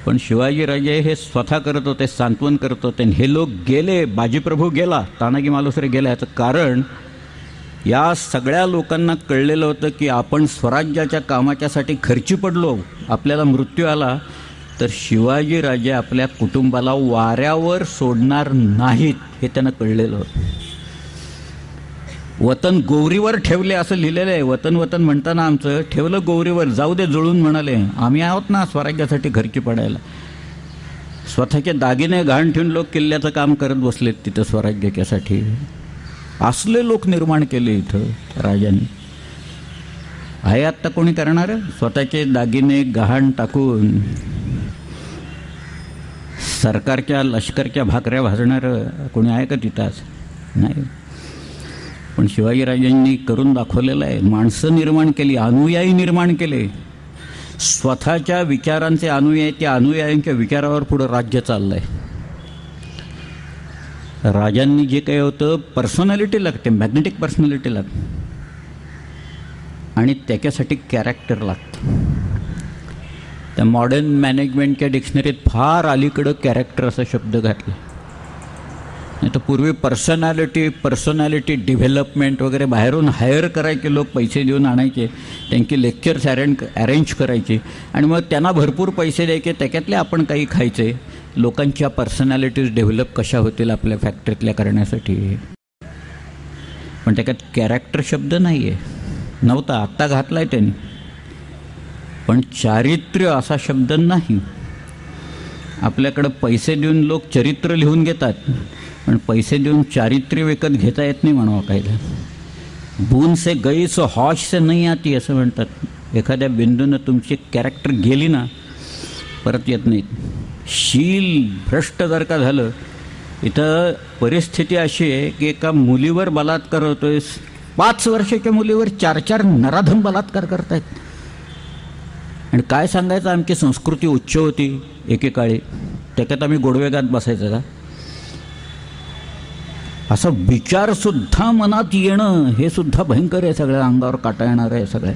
पण शिवाजीराजे हे स्वतः करत होते सांत्वन करत होते हे लोक गेले बाजीप्रभू गेला तानाजी मालुसरे गेला. याचं कारण या सगळ्या लोकांना कळलेलं होतं की आपण स्वराज्याच्या कामाच्यासाठी खर्ची पडलो आपल्याला मृत्यू आला तर शिवाजीराजे आपल्या कुटुंबाला वाऱ्यावर सोडणार नाहीत हे त्यांना कळलेलं होतं. वतन गौरीवर ठेवले असं लिहिलेलं आहे. वतन वतन म्हणताना आमचं ठेवलं गौरीवर जाऊ दे जुळून म्हणाले. आम्ही आहोत ना स्वराज्यासाठी घरची पडायला. स्वतःचे दागिने घाण ठेवून लोक किल्ल्याचं काम करत बसलेत तिथं स्वराज्याच्यासाठी. असले लोक निर्माण केले इथं राजांनी. आहे आत्ता कोणी करणार? स्वतःचे दागिने गहाण टाकून सरकारच्या लष्करच्या भाकऱ्या भाजणारं कोणी आहे का तिथं नाही. पण शिवाजीराजांनी करून दाखवलेलं आहे माणसं निर्माण केली अनुयायी निर्माण केले. स्वतःच्या विचारांचे अनुयायी त्या अनुयायांच्या विचारावर पुढं राज्य चाललं आहे राजांनी जे काही होतं पर्सनॅलिटी लागते मॅग्नेटिक पर्सनॅलिटी लागते आणि त्याच्यासाठी कॅरेक्टर लागतं. त्या मॉडर्न मॅनेजमेंटच्या डिक्शनरीत फार अलीकडं कॅरेक्टर असा शब्द घातला. नाही तर पूर्वी पर्सनॅलिटी पर्सनॅलिटी डेव्हलपमेंट वगैरे बाहेरून हायर करायचे लोक पैसे देऊन आणायचे. त्यांची लेक्चर्स अरेंज अरेंज करायचे. आणि मग त्यांना भरपूर पैसे द्यायचे. त्याच्यातले आपण काही खायचे. लोकांच्या पर्सनॅलिटीज डेव्हलप कशा होतील आपल्या फॅक्टरीतल्या करण्यासाठी? पण त्याच्यात कॅरेक्टर शब्द नाही आहे नव्हता आत्ता घातला आहे त्यांनी. पण चारित्र्य असा शब्द नाही. आपल्याकडं पैसे देऊन लोक चरित्र लिहून घेतात पण पैसे देऊन चारित्र्य विकत घेता येत नाही म्हणावं कायदा. बून से गई सो हॉश से नाही आती असं म्हणतात. एखाद्या बिंदूनं तुमची कॅरेक्टर गेली ना परत येत नाहीत. शील भ्रष्ट जर का झालं इथं परिस्थिती अशी आहे की एका मुलीवर बलात्कार होतोय. पाच वर्षाच्या मुलीवर चार चार नराधम बलात्कार करतायत. आणि काय सांगायचं आमची संस्कृती उच्च होती एकेकाळी. त्याच्यात आम्ही गोडवेगात बसायचं का? असा विचारसुद्धा मनात येणं हे सुद्धा भयंकर आहे सगळ्या अंगावर काटा येणार आहे सगळ्या.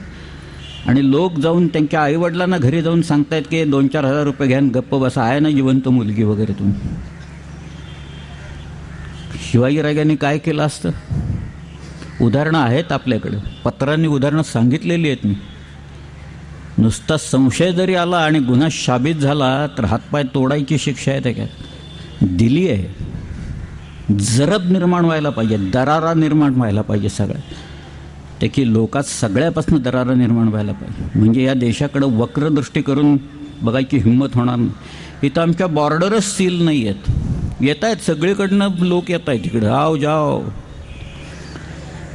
आणि लोक जाऊन त्यांच्या आईवडिलांना घरी जाऊन सांगतायत की दोन चार हजार रुपये घ्यान गप्प बसा. आहे ना जिवंत मुलगी वगैरे तुम्ही? शिवाजीराजांनी काय केलं असतं? उदाहरणं आहेत आपल्याकडे. पत्रांनी उदाहरणं सांगितलेली आहेत मी. नुसता संशय जरी आला आणि गुन्हा शाबित झाला तर हातपाय तोडायची शिक्षा आहे त्याच्यात. दिली आहे. जरब निर्माण व्हायला पाहिजे. दरारा निर्माण व्हायला पाहिजे सगळ्या ते की लोकात सगळ्यापासून दरारा निर्माण व्हायला पाहिजे. म्हणजे या देशाकडं वक्रदृष्टी करून बघायची हिंमत होणार नाही. इथं आमच्या बॉर्डरच सील नाही आहेत येत आहेत सगळीकडनं लोक येत आहेत तिकडं आव जाव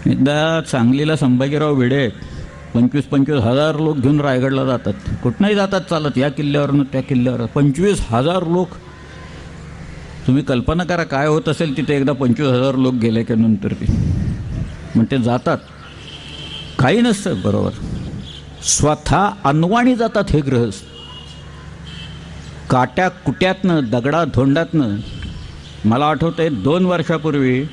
एकदा सांगलीला संभाजीराव भिडे पंचवीस पंचवीस हजार लोक घेऊन रायगडला जातात. कुठनंही जातात चालत. या किल्ल्यावरनं त्या किल्ल्यावर. पंचवीस हजार लोक. तुम्ही कल्पना करा काय होत असेल तिथे एकदा पंचवीस हजार लोक गेले की नंतर ते. मग ते जातात. काही नसतं बरोबर. स्वतः अनवाणी जातात हे ग्रहस्थ काट्या कुट्यातनं दगडा धोंडातनं मला आठवतं आहे दोन वर्षापूर्वी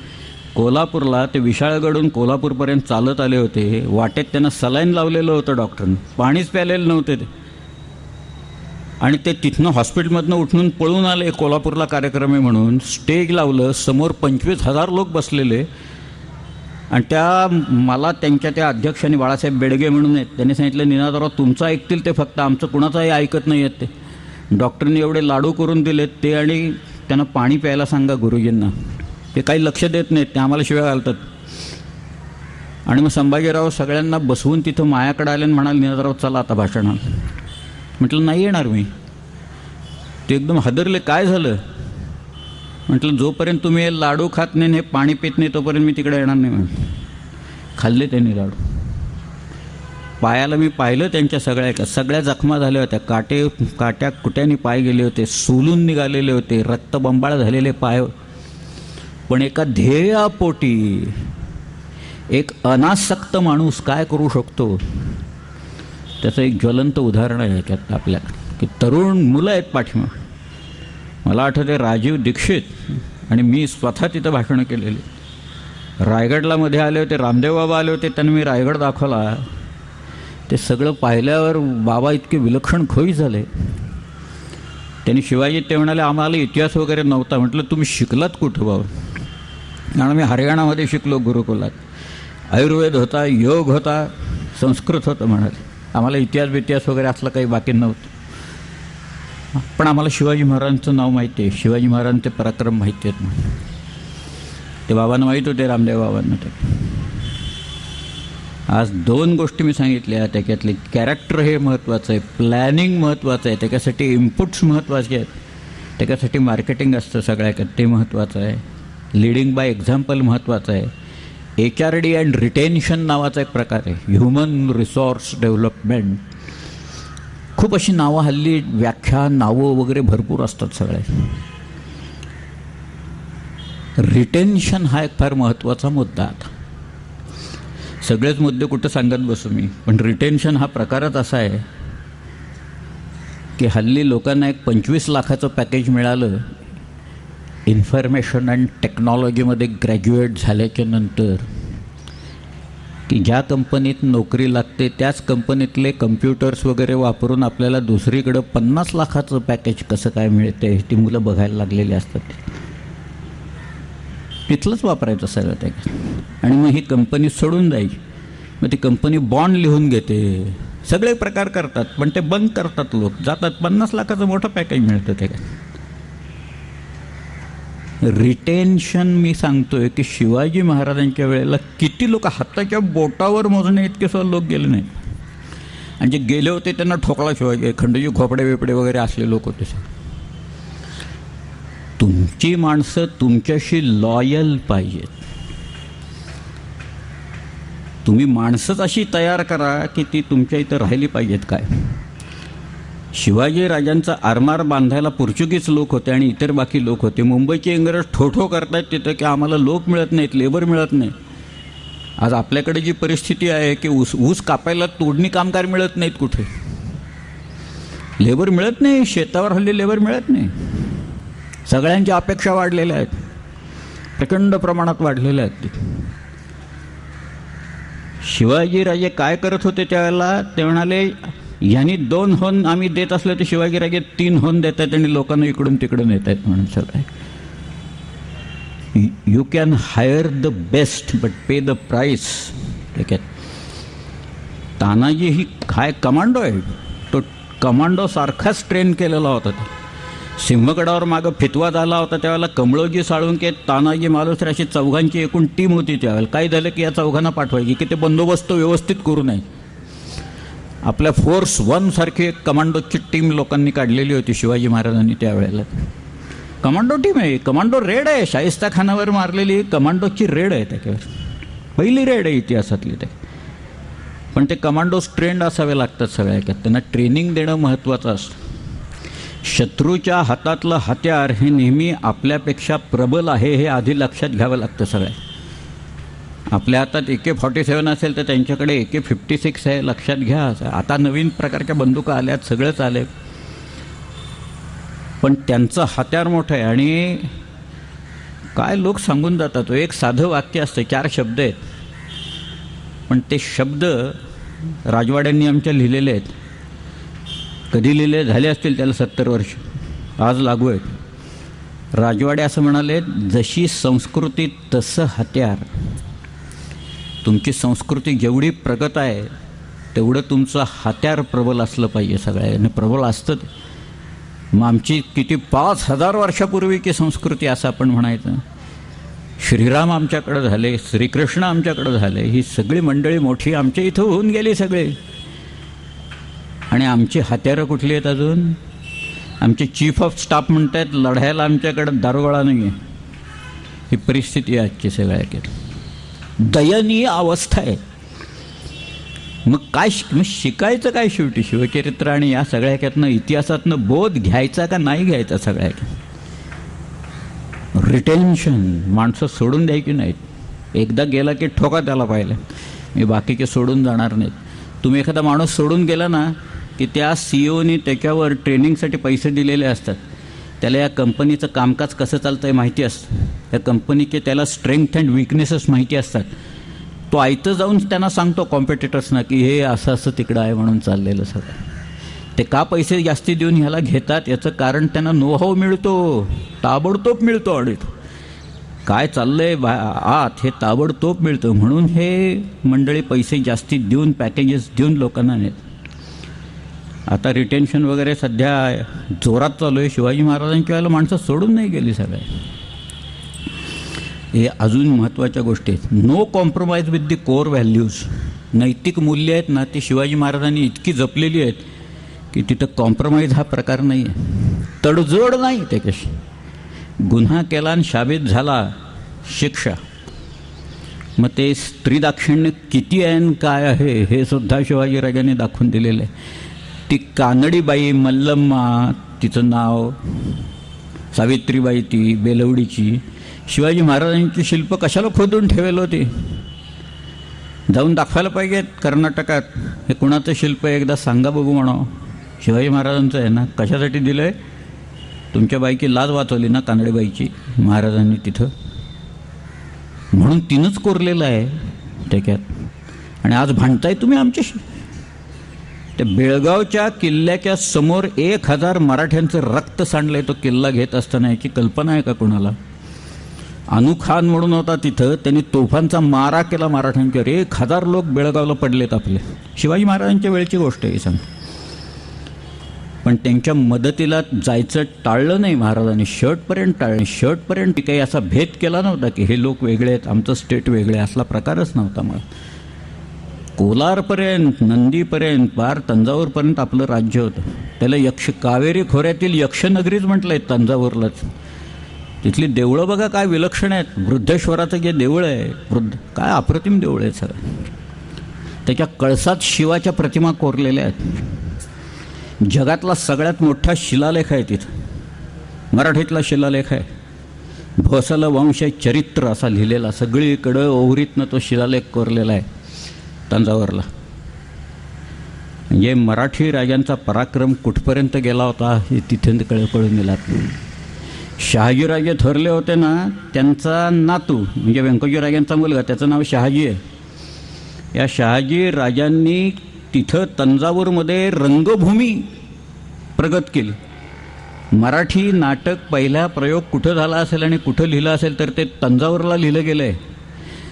कोल्हापूरला ते विशाळगडून कोल्हापूरपर्यंत चालत आले होते. वाटेत त्यांना सलाईन लावलेलं होतं डॉक्टरनं. पाणीच प्यालेलं नव्हते ते. आणि ते तिथनं हॉस्पिटलमधनं उठून पळून आले कोल्हापूरला कार्यक्रम आहे म्हणून. स्टेज लावलं समोर पंचवीस हजार लोक बसलेले. आणि त्या मला त्यांच्या त्या अध्यक्षांनी बाळासाहेब बेडगे म्हणून आहेत. त्यांनी सांगितलं निनादराव तुमचं ऐकतील ते फक्त आमचं कुणाचंही ऐकत नाही आहेत ते. डॉक्टरनी एवढे लाडू करून दिलेत ते आणि त्यांना पाणी प्यायला सांगा गुरुजींना. ते काही लक्ष देत नाहीत ते आम्हाला शिवाय घालतात. आणि मग संभाजीराव सगळ्यांना बसवून तिथं मायाकडे आले आणि म्हणाले निनादराव चला आता भाषणाला. म्हटलं नाही येणार मी. ते एकदम हादरले काय झालं? म्हटलं जोपर्यंत तुम्ही हे लाडू खात नाही हे पाणी पित नाही तोपर्यंत मी तिकडे येणार नाही. म्हटलं खाल्ले त्यांनी लाडू. पायाला मी पाहिलं त्यांच्या सगळ्या एका सगळ्या जखमा झाल्या होत्या. काटे काट्या कुट्याने पाय गेले होते सोलून निघालेले होते रक्तबंबाळ झालेले पाय. पण एका ध्येयापोटी एक अनासक्त माणूस काय करू शकतो? त्याचं एक ज्वलंत उदाहरण आहे त्यात आपल्या की तरुण मुलं आहेत पाठीमा मला आठवते राजीव दीक्षित आणि मी स्वतः तिथं भाषणं केलेली. रायगडला मध्ये आले होते रामदेव बाबा आले होते त्यांनी मी रायगड दाखवला. ते सगळं पाहिल्यावर बाबा इतके विलक्षण खोई झाले. त्यांनी शिवाजी ते म्हणाले आम्हाला इतिहास वगैरे नव्हता म्हटलं तुम्ही शिकलात कुठं बाबा कारण मी हरियाणामध्ये शिकलो गुरुकुलात. आयुर्वेद होता योग होता संस्कृत होतं म्हणाले. आम्हाला इतिहास बितिहास वगैरे असलं काही बाकी नव्हतं. पण आम्हाला शिवाजी महाराजांचं नाव माहिती आहे. शिवाजी महाराजांचे पराक्रम माहिती आहेत म्हणून. ते बाबांना माहीत होते रामदेव बाबांना ते. आज दोन गोष्टी मी सांगितल्या त्याच्यातले कॅरेक्टर हे महत्त्वाचं आहे प्लॅनिंग महत्त्वाचं आहे त्याच्यासाठी इनपुट्स महत्त्वाचे आहेत त्याच्यासाठी मार्केटिंग असतं सगळ्याकडे ते महत्त्वाचं आहे. लिडिंग बाय एक्झाम्पल महत्त्वाचं आहे. H R D and retention नावाचा एक प्रकार आहे. ह्युमन रिसोर्स डेव्हलपमेंट खूप अशी नावं हल्ली व्याख्या नावं वगैरे भरपूर असतात सगळे. रिटेन्शन हा एक फार महत्त्वाचा मुद्दा आता. सगळेच मुद्दे कुठं सांगत बसू मी पण रिटेन्शन हा प्रकारच असा आहे की हल्ली लोकांना एक पंचवीस लाखाचं पॅकेज मिळालं इन्फॉर्मेशन अँड टेक्नॉलॉजीमध्ये ग्रॅज्युएट झाल्याच्यानंतर की ज्या कंपनीत नोकरी लागते त्याच कंपनीतले कम्प्युटर्स वगैरे वापरून आपल्याला दुसरीकडं पन्नास लाखाचं पॅकेज कसं काय मिळते ती मुलं बघायला लागलेली असतात. तिथलंच वापरायचं सगळं ते. आणि मग ही कंपनी सोडून जायची मग ती कंपनी बॉन्ड लिहून घेते. सगळे प्रकार करतात पण ते बंद करतात लोक. जातात पन्नास लाखाचं मोठं पॅकेज मिळतं ते. काय रिटेन्शन मी सांगतोय की शिवाजी महाराजांच्या वेळेला किती लोक हाताच्या बोटावर मोजणे इतके सुद्धा लोक गेले नाहीत आणि जे गेले होते त्यांना ठोकळा शिवाजी. खंडजी खोपडे बिपडे वगैरे असले लोक होते सर. तुमची माणसं तुमच्याशी लॉयल पाहिजेत. तुम्ही माणसंच अशी तयार करा की ती तुमच्या इथं राहिली पाहिजेत काय? शिवाजी राजांचा आरमार बांधायला पोर्चुगीज लोक होते आणि इतर बाकी लोक होते. मुंबईचे इंग्रज ठोठो करतायत तिथं की आम्हाला लोक मिळत नाहीत लेबर मिळत नाही. आज आपल्याकडे जी परिस्थिती आहे की ऊस ऊस कापायला तोडणी कामगार मिळत नाहीत कुठे? लेबर मिळत नाही शेतावर हल्ली लेबर मिळत नाही. सगळ्यांच्या अपेक्षा वाढलेल्या आहेत. प्रचंड प्रमाणात वाढलेल्या आहेत तिथे शिवाजीराजे काय करत होते त्यावेळेला? ते म्हणाले यांनी दोन होन आम्ही देत असलो तर शिवाजीराजे तीन होन देत आहेत आणि लोकांना इकडून तिकडून येत आहेत म्हणून सगळं you can hire the best but pay the price ठीक आहे. तानाजी ही काय कमांडो आहे? तो कमांडो सारखाच ट्रेन केलेला होता तो. सिंहगडावर मागं फितवा झाला होता त्यावेळेला कमळोजी साळुंके तानाजी मालुसरे अशी चौघांची एकूण टीम होती त्यावेळेला. काय झालं की या चौघांना पाठवायची? की ते बंदोबस्त व्यवस्थित करू नये. आपल्या फोर्स वनसारखी एक कमांडोची टीम लोकांनी काढलेली होती शिवाजी महाराजांनी त्यावेळेला. कमांडो टीम आहे कमांडो रेड आहे शाहिस्ता खानावर मारलेली कमांडोची रेड आहे त्याच्यावर. पहिली रेड आहे इतिहासातली ते. पण ते कमांडोज ट्रेंड असावे लागतात सगळ्या त्यांना ट्रेनिंग देणं महत्त्वाचं असतं. शत्रूच्या हातातलं हत्यार हे नेहमी आपल्यापेक्षा प्रबल आहे हे आधी लक्षात घ्यावं लागतं सगळ्या. आपल्या हातात ए के फॉर्टी सेवन असेल तर त्यांच्याकडे ए के फिफ्टी सिक्स आहे लक्षात घ्या. आता नवीन प्रकारच्या बंदुका आल्यात सगळंच आले पण त्यांचं हत्यार मोठं आहे आणि काय लोक सांगून जातात हो, एक साधं वाक्य असतं चार शब्द आहेत. पण ते शब्द राजवाड्यांनी आमच्या लिहिलेले आहेत. कधी लिहिले? झाले असतील त्याला सत्तर वर्ष. आज लागू आहेत. राजवाडे असं म्हणाले जशी संस्कृती तसं हत्यार. तुमची संस्कृती जेवढी प्रगत आहे तेवढं तुमचं हत्यार प्रबल असलं पाहिजे सगळ्या प्रबल असतं मग आमची किती पाच हजार वर्षापूर्वीची संस्कृती असं आपण म्हणायचं. श्रीराम आमच्याकडं झाले श्रीकृष्ण आमच्याकडं झाले ही सगळी मंडळी मोठी आमच्या इथं होऊन गेली सगळे. आणि आमची हत्यारं कुठली आहेत अजून? आमचे चीफ ऑफ स्टाफ म्हणत आहेत लढायला आमच्याकडं दारोगळा नाही आहे ही परिस्थिती आजची सगळ्या दयनीय अवस्था आहे. मग काय मग शिकायचं काय शेवटी? शिवचरित्र आणि या सगळ्या ह्याच्यातनं इतिहासातनं बोध घ्यायचा का नाही घ्यायचा सगळ्या रिटेन्शन माणसं सोडून द्यायची नाहीत. एकदा गेला की ठोका त्याला पाहिलं. मी बाकीचे सोडून जाणार नाहीत. तुम्ही एखादा माणूस सोडून गेला ना की त्या सी ओनी त्याच्यावर ट्रेनिंगसाठी पैसे दिलेले असतात. त्याला या कंपनीचं कामकाज कसं चालतं आहे माहिती असतं त्या कंपनीचे त्याला स्ट्रेंथ अँड विकनेसेस माहिती असतात. तो आयतं जाऊन त्यांना सांगतो कॉम्पिटिटर्सना की हे असं असं तिकडं आहे म्हणून चाललेलं सगळं. ते का पैसे जास्ती देऊन ह्याला घेतात? याचं कारण त्यांना नोहाव मिळतो ताबडतोब मिळतो ऑडिट. काय चाललंय बा आत हे ताबडतोब मिळतं. म्हणून हे मंडळी पैसे जास्ती देऊन पॅकेजेस देऊन लोकांना नेत. आता रिटेन्शन वगैरे सध्या जोरात चालू आहे. शिवाजी महाराजांच्या वेळेला माणसं सोडून नाही गेली सगळे. हे अजून महत्त्वाच्या गोष्टी आहेत. No compromise with the core values नैतिक मूल्य आहेत ना ती शिवाजी महाराजांनी इतकी जपलेली आहेत की तिथं कॉम्प्रोमाइज हा प्रकार नाही आहे. तडजोड नाही त्याच्याशी गुन्हा केला आणि शाबित झाला शिक्षा. मग ते स्त्री दाक्षिण्य किती आहे आणि काय आहे हे सुद्धा शिवाजीराजांनी दाखवून दिलेलं आहे. ती कानडीबाई मल्लम्मा तिचं नाव सावित्रीबाई ती बेलवडीची. शिवाजी महाराजांची शिल्प कशाला खोदून ठेवेल होते? जाऊन दाखवायला पाहिजेत कर्नाटकात. हे कुणाचं शिल्प एकदा सांगा बघू म्हणा. शिवाजी महाराजांचं आहे ना? कशासाठी दिलं आहे तुमच्या बाईची लाज वाचवली ना कानडीबाईची महाराजांनी तिथं? म्हणून तिनंच कोरलेलं आहे त्याच्यात. आणि आज भांडताय तुम्ही आमच्याशी? त्या बेळगावच्या किल्ल्याच्या समोर एक हजार मराठ्यांचं रक्त सांडलंय तो किल्ला घेत असताना याची कल्पना आहे का कोणाला? अनुखान म्हणून होता तिथं. त्यांनी तोफांचा मारा केला मराठ्यांच्यावर एक हजार लोक बेळगावला पडलेत आपले. शिवाजी महाराजांच्या वेळची गोष्ट आहे सांग. पण त्यांच्या मदतीला जायचं टाळलं नाही महाराजांनी. शर्टपर्यंत टाळलं शर्टपर्यंत काही असा भेद केला नव्हता की हे लोक वेगळे आहेत आमचं स्टेट वेगळे असला प्रकारच नव्हता मला कोलारपर्यंत नंदीपर्यंत पार तंजावरपर्यंत आपलं राज्य होतं. त्याला यक्ष कावेरी खोऱ्यातील यक्षनगरीच म्हटलं आहे तंजावरलाच. तिथली देवळं बघा काय विलक्षण आहेत. वृद्धेश्वराचं जे देऊळ आहे वृद्ध काय अप्रतिम देऊळ आहे सगळं. त्याच्या कळसात शिवाच्या प्रतिमा कोरलेल्या आहेत. जगातला सगळ्यात मोठा शिलालेख आहे तिथं. मराठीतला शिलालेख आहे. भोसल वंश चरित्र असा लिहिलेला सगळीकडं ओहरीतनं तो शिलालेख कोरलेला आहे. तंजावरला म्हणजे मराठी राजांचा पराक्रम कुठपर्यंत गेला होता हे तिथे कळ कळून गेला शहाजीराजे थोरले होते ना त्यांचा नातू म्हणजे व्यंकोजीराजांचा मुलगा त्याचं नाव शहाजी आहे. या शहाजी राजांनी तिथं तंजावूरमध्ये रंगभूमी प्रगत केली. मराठी नाटक पहिला प्रयोग कुठं झाला असेल आणि कुठं लिहिलं असेल तर ते तंजावरला लिहिलं गेलं आहे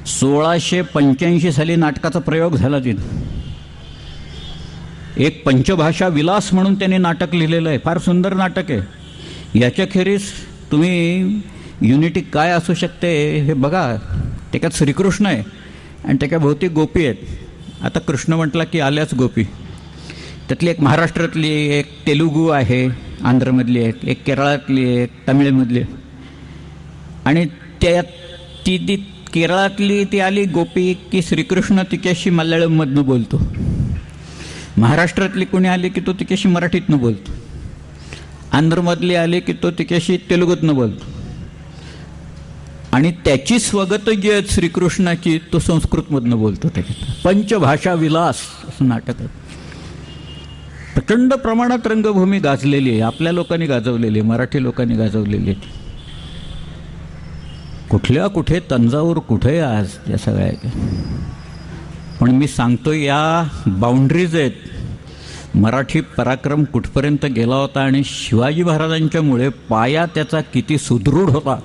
सोळाशे पंच्याऐंशी साली नाटकाचा प्रयोग झाला तिथं. एक पंचभाषा विलास म्हणून त्यांनी नाटक लिहिलेलं आहे. फार सुंदर नाटक आहे. याच्याखेरीज तुम्ही युनिटी काय असू शकते हे बघा. त्याच्यात श्रीकृष्ण आहे आणि त्याच्या भोवती गोपी आहेत. आता कृष्ण म्हटला की आल्याच गोपी. त्यातली एक महाराष्ट्रातली एक तेलुगू आहे आंध्रमधली आहेत एक केरळातली एक तमिळमधली आणि त्या ती ती केरळातली ती आली गोपी की श्रीकृष्ण तिच्याशी मल्याळममधनं बोलतो. महाराष्ट्रातली कोणी आली की तो तिच्याशी मराठीतनं बोलतो. आंध्रमधली आली की तो तिच्याशी तेलुगूतनं बोलतो. आणि त्याची स्वगत जी आहेत श्रीकृष्णाची तो संस्कृतमधनं बोलतो त्याच्यात. पंचभाषा विलास असं नाटक आहे. प्रचंड प्रमाणात रंगभूमी गाजलेली आहे. आपल्या लोकांनी गाजवलेली आहे मराठी लोकांनी गाजवलेली आहे. कुठल्या कुठे तंजावर कुठे आज या सगळ्या पण मी सांगतो या बाउंड्रीज आहेत. मराठी पराक्रम कुठपर्यंत गेला होता आणि शिवाजी महाराजांच्यामुळे पाया त्याचा किती सुदृढ होता.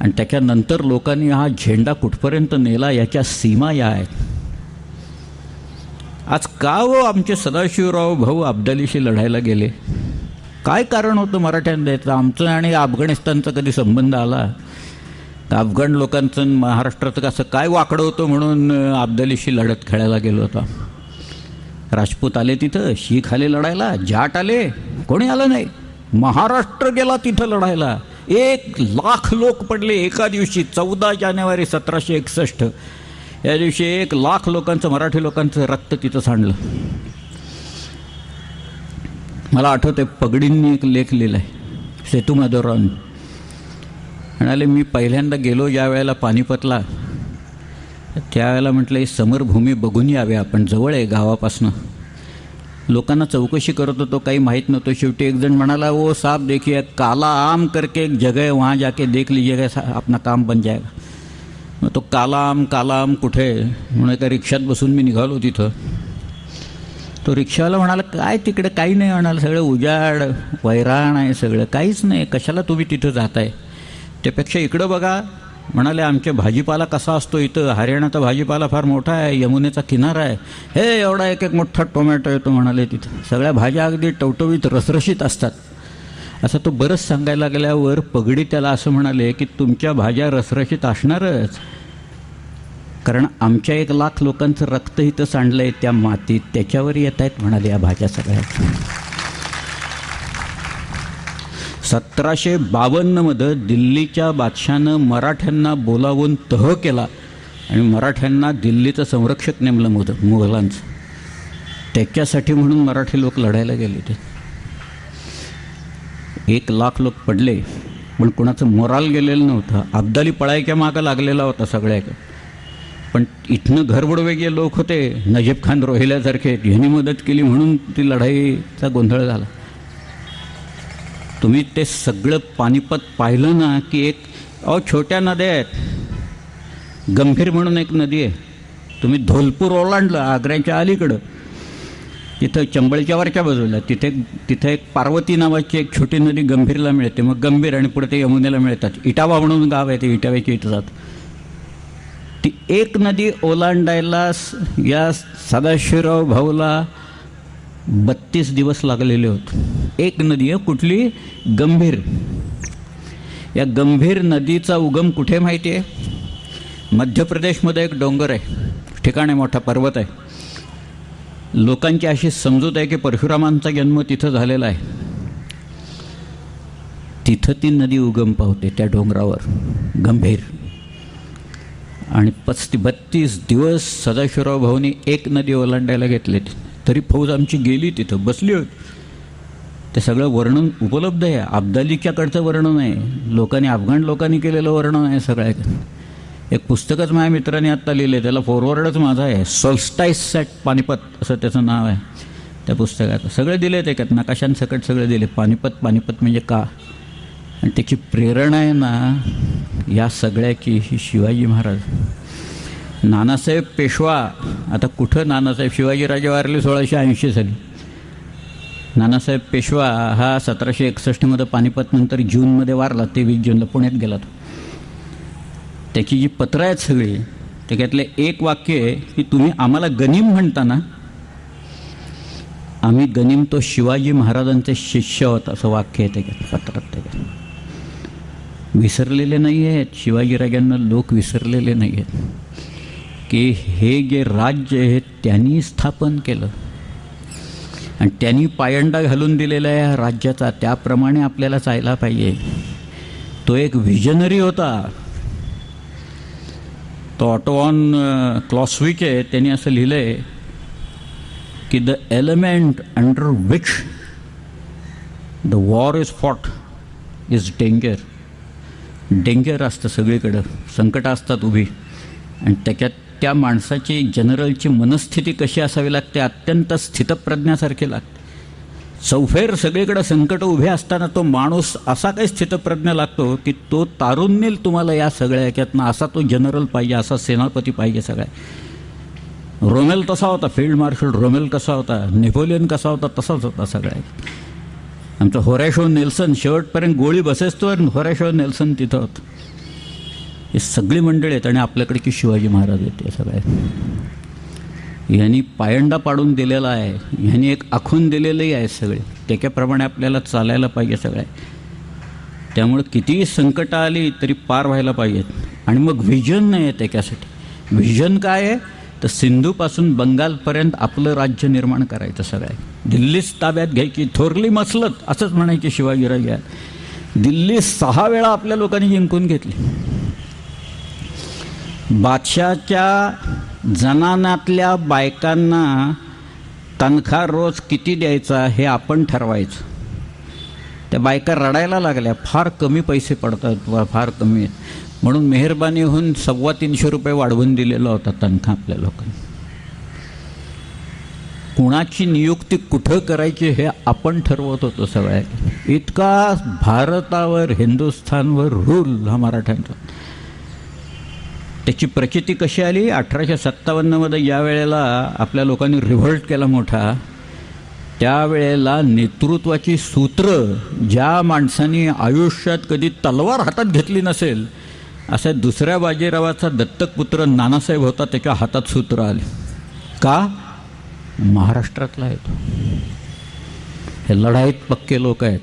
आणि त्याच्यानंतर लोकांनी हा झेंडा कुठपर्यंत नेला याच्या सीमा या आहेत. आज का व आमचे सदाशिवराव भाऊ अब्दालीशी लढायला गेले? काय कारण होतं मराठ्यांना आमचं आणि अफगाणिस्तानचा कधी संबंध आला? अफगाण लोकांचं महाराष्ट्राचं कसं काय वाकडं होतं म्हणून अब्दालीशी लढत खेळायला गेलो होता. राजपूत आले तिथं शीख आले लढायला जाट आले कोणी आलं नाही. महाराष्ट्र गेला तिथं लढायला. एक लाख लोक पडले एका दिवशी चौदा जानेवारी सतराशे एकसष्ट. या दिवशी एक लाख लोकांचं मराठी लोकांचं रक्त तिथं सांडलं. मला आठवते पगडींनी एक लेख लिहिला आहे सेतू माधवराव म्हणाले मी पहिल्यांदा गेलो ज्या वेळेला पानिपतला त्यावेळेला म्हटलं ही समरभूमी बघून यावे आपण जवळ आहे गावापासनं. लोकांना चौकशी करत होतो काही माहीत नव्हतं. शेवटी एक जण म्हणाला वो साप देखिए काला आम करके एक जगह आहे वहाँ जाके देख लीजिएगा आपला काम बन जाएगा. मग तो काला आम काला आम कुठे म्हणून एका रिक्षात बसून मी निघालो तिथं. तो रिक्षावाला म्हणाला काय तिकडे काही नाही म्हणाला सगळं उजाड वैराण आहे सगळं काहीच नाही कशाला तुम्ही तिथं जाताय? त्यापेक्षा इकडं बघा. म्हणाले आमच्या भाजीपाला कसा असतो इथं? हरियाणाचा भाजीपाला फार मोठा आहे यमुनेचा किनारा आहे. हे एवढा एक एक मोठा टोमॅटो येतो म्हणाले तिथं. सगळ्या भाज्या अगदी टवटवीत रसरशीत असतात. असं तो बरंच सांगायला गेल्यावर पगडी त्याला असं म्हणाले की तुमच्या भाज्या रसरशीत असणारच. कारण आमच्या एक लाख लोकांचं रक्त इथं सांडलं आहे त्या मातीत. त्याच्यावर येत आहेत म्हणाले या भाज्या सगळ्या. सतराशे बावन्नमध्ये दिल्लीच्या बादशानं मराठ्यांना बोलावून तह केला आणि मराठ्यांना दिल्लीचं संरक्षक नेमलं मुद मुघलांचं त्याच्यासाठी म्हणून मराठी लोक लढायला गेले ते एक लाख लोक पडले पण कोणाचं मोराल गेलेलं नव्हतं. अब्दाली पळायच्या मागं लागलेला होता सगळ्याक पण इथनं घरबडवेगे लोक होते नजीब खान रोहिल्यासारखे. ह्यांनी मदत केली म्हणून ती लढाईचा गोंधळ झाला. तुम्ही ते सगळं पानिपत पाहिलं ना की एक अहो छोट्या नद्या आहेत. गंभीर म्हणून एक नदी आहे. तुम्ही धोलपूर ओलांडलं आग्र्याच्या अलीकडं. तिथं चंबळच्या वरच्या बाजूला तिथे तिथे एक पार्वती नावाची एक छोटी नदी गंभीरला मिळते. मग गंभीर आणि पुढे ते यमुनेला मिळतात. इटावा म्हणून गाव आहे ते इटाव्याच्या इथं जात. ती एक नदी ओलांडायला या सदाशिवराव भाऊला बत्तीस दिवस लागलेले होते. एक नदी आहे कुठली? गंभीर. या गंभीर नदीचा उगम कुठे माहिती आहे? मध्य प्रदेशमध्ये एक डोंगर आहे. ठिकाण आहे मोठा पर्वत आहे. लोकांची अशी समजूत आहे की परशुरामांचा जन्म तिथं झालेला आहे. तिथं ती नदी उगम पावते त्या डोंगरावर. गंभीर. आणि पस्ती बत्तीस दिवस सदाशिवराव भाऊनी एक नदी ओलांडायला घेतले. तरी फौज आमची गेली तिथं बसली होती. ते सगळं वर्णन उपलब्ध आहे. अब्दालीच्याकडचं वर्णन आहे. लोकांनी अफगाण लोकांनी केलेलं वर्णन आहे सगळ्या एक पुस्तकच माझ्या मित्राने आत्ता लिहिलं आहे त्याला फॉरवर्डच माझा आहे. सोल्स्टाईस सॅट पानिपत असं त्याचं नाव आहे. त्या पुस्तकात सगळे दिले त्याच्यात नकाशांसकट सगळे दिले पानिपत पानिपत म्हणजे का? आणि त्याची प्रेरणा आहे ना या सगळ्याची ही शिवाजी महाराज. नानासाहेब पेशवा आता कुठं नानासाहेब? शिवाजीराजे वारले सोळाशे ऐंशी साली. नानासाहेब पेशवा हा सतराशे एकसष्टमध्ये पानिपतनंतर जूनमध्ये वारला तेवीस जूनला पुण्यात गेला तो. त्याची जी पत्रं आहेत सगळी त्याच्यातले एक वाक्य आहे की तुम्ही आम्हाला गनिम म्हणता ना आम्ही गनिम तो शिवाजी महाराजांचे शिष्य होत असं वाक्य आहे त्याच्यात पत्रात त्याच्यात. विसरलेले नाही आहेत शिवाजीराजांना लोक विसरलेले नाही आहेत की हे जे राज्य हे त्यांनी स्थापन केलं. आणि त्यांनी पायंडा घालून दिलेला या राज्याचा. त्याप्रमाणे आपल्याला चालला पाहिजे. तो एक व्हिजनरी होता. तो ऑटोऑन क्लॉस्विक आहे. त्यांनी असं लिहिलं आहे की the element under which the war is fought is danger danger असतं सगळीकडं. संकट असतात उभी. आणि त्याच्यात त्या माणसाची जनरलची मनस्थिती कशी असावी लागते? अत्यंत स्थितप्रज्ञासारखी लागते. चौफेर सगळीकडे संकट उभे असताना तो माणूस असा काही स्थितप्रज्ञ लागतो की तो तारून नेल तुम्हाला या सगळ्या याच्यातनं असा तो जनरल पाहिजे असा सेनापती पाहिजे सगळ्या. रोमेल तसा होता फील्ड मार्शल रोमेल कसा होता नेपोलियन कसा होता तसाच होता सगळ्या. आमचा होरॅशो नेल्सन शेवटपर्यंत गोळी बसेसतो होरॅशो नेल्सन तिथं होतं. हे सगळी मंडळी आहेत आणि आपल्याकडे की शिवाजी महाराज आहेत या सगळ्या यांनी पायंडा पाडून दिलेला आहे. ह्यांनी एक आखून दिलेलंही आहे सगळे. त्याच्याप्रमाणे आपल्याला चालायला पाहिजे सगळ्या त्यामुळं कितीही संकटं आली तरी पार व्हायला पाहिजेत. आणि मग व्हिजन नाही आहे त्याच्यासाठी. व्हिजन काय आहे? तर सिंधूपासून बंगालपर्यंत आपलं राज्य निर्माण करायचं सगळं दिल्लीच ताब्यात घ्यायची थोरली मसलत असंच म्हणायची शिवाजीराजा. दिल्ली सहा वेळा आपल्या लोकांनी जिंकून घेतली. बादशाच्या जनानातल्या बायकांना तनखा रोज किती द्यायचा हे आपण ठरवायचं. त्या बायका रडायला लागल्या फार कमी पैसे पडतात वा फार कमी. म्हणून मेहरबानी होऊन सव्वा तीनशे रुपये वाढवून दिलेला होता तनखा आपल्या लोकांनी. कुणाची नियुक्ती कुठं करायची हे आपण ठरवत होतो सगळ्या इतका भारतावर हिंदुस्थानवर रूल हा मराठ्यांचा. त्याची प्रचिती कशी आली? अठराशे सत्तावन्नमध्ये ज्या वेळेला आपल्या लोकांनी रिव्हल्ट केला मोठा त्यावेळेला नेतृत्वाची सूत्र ज्या माणसांनी आयुष्यात कधी तलवार हातात घेतली नसेल असा दुसऱ्या बाजीरावाचा दत्तक पुत्र नानासाहेब होता त्याच्या हातात सूत्र आले. का? महाराष्ट्रातला आहे तो. हे लढाईत पक्के लोक आहेत.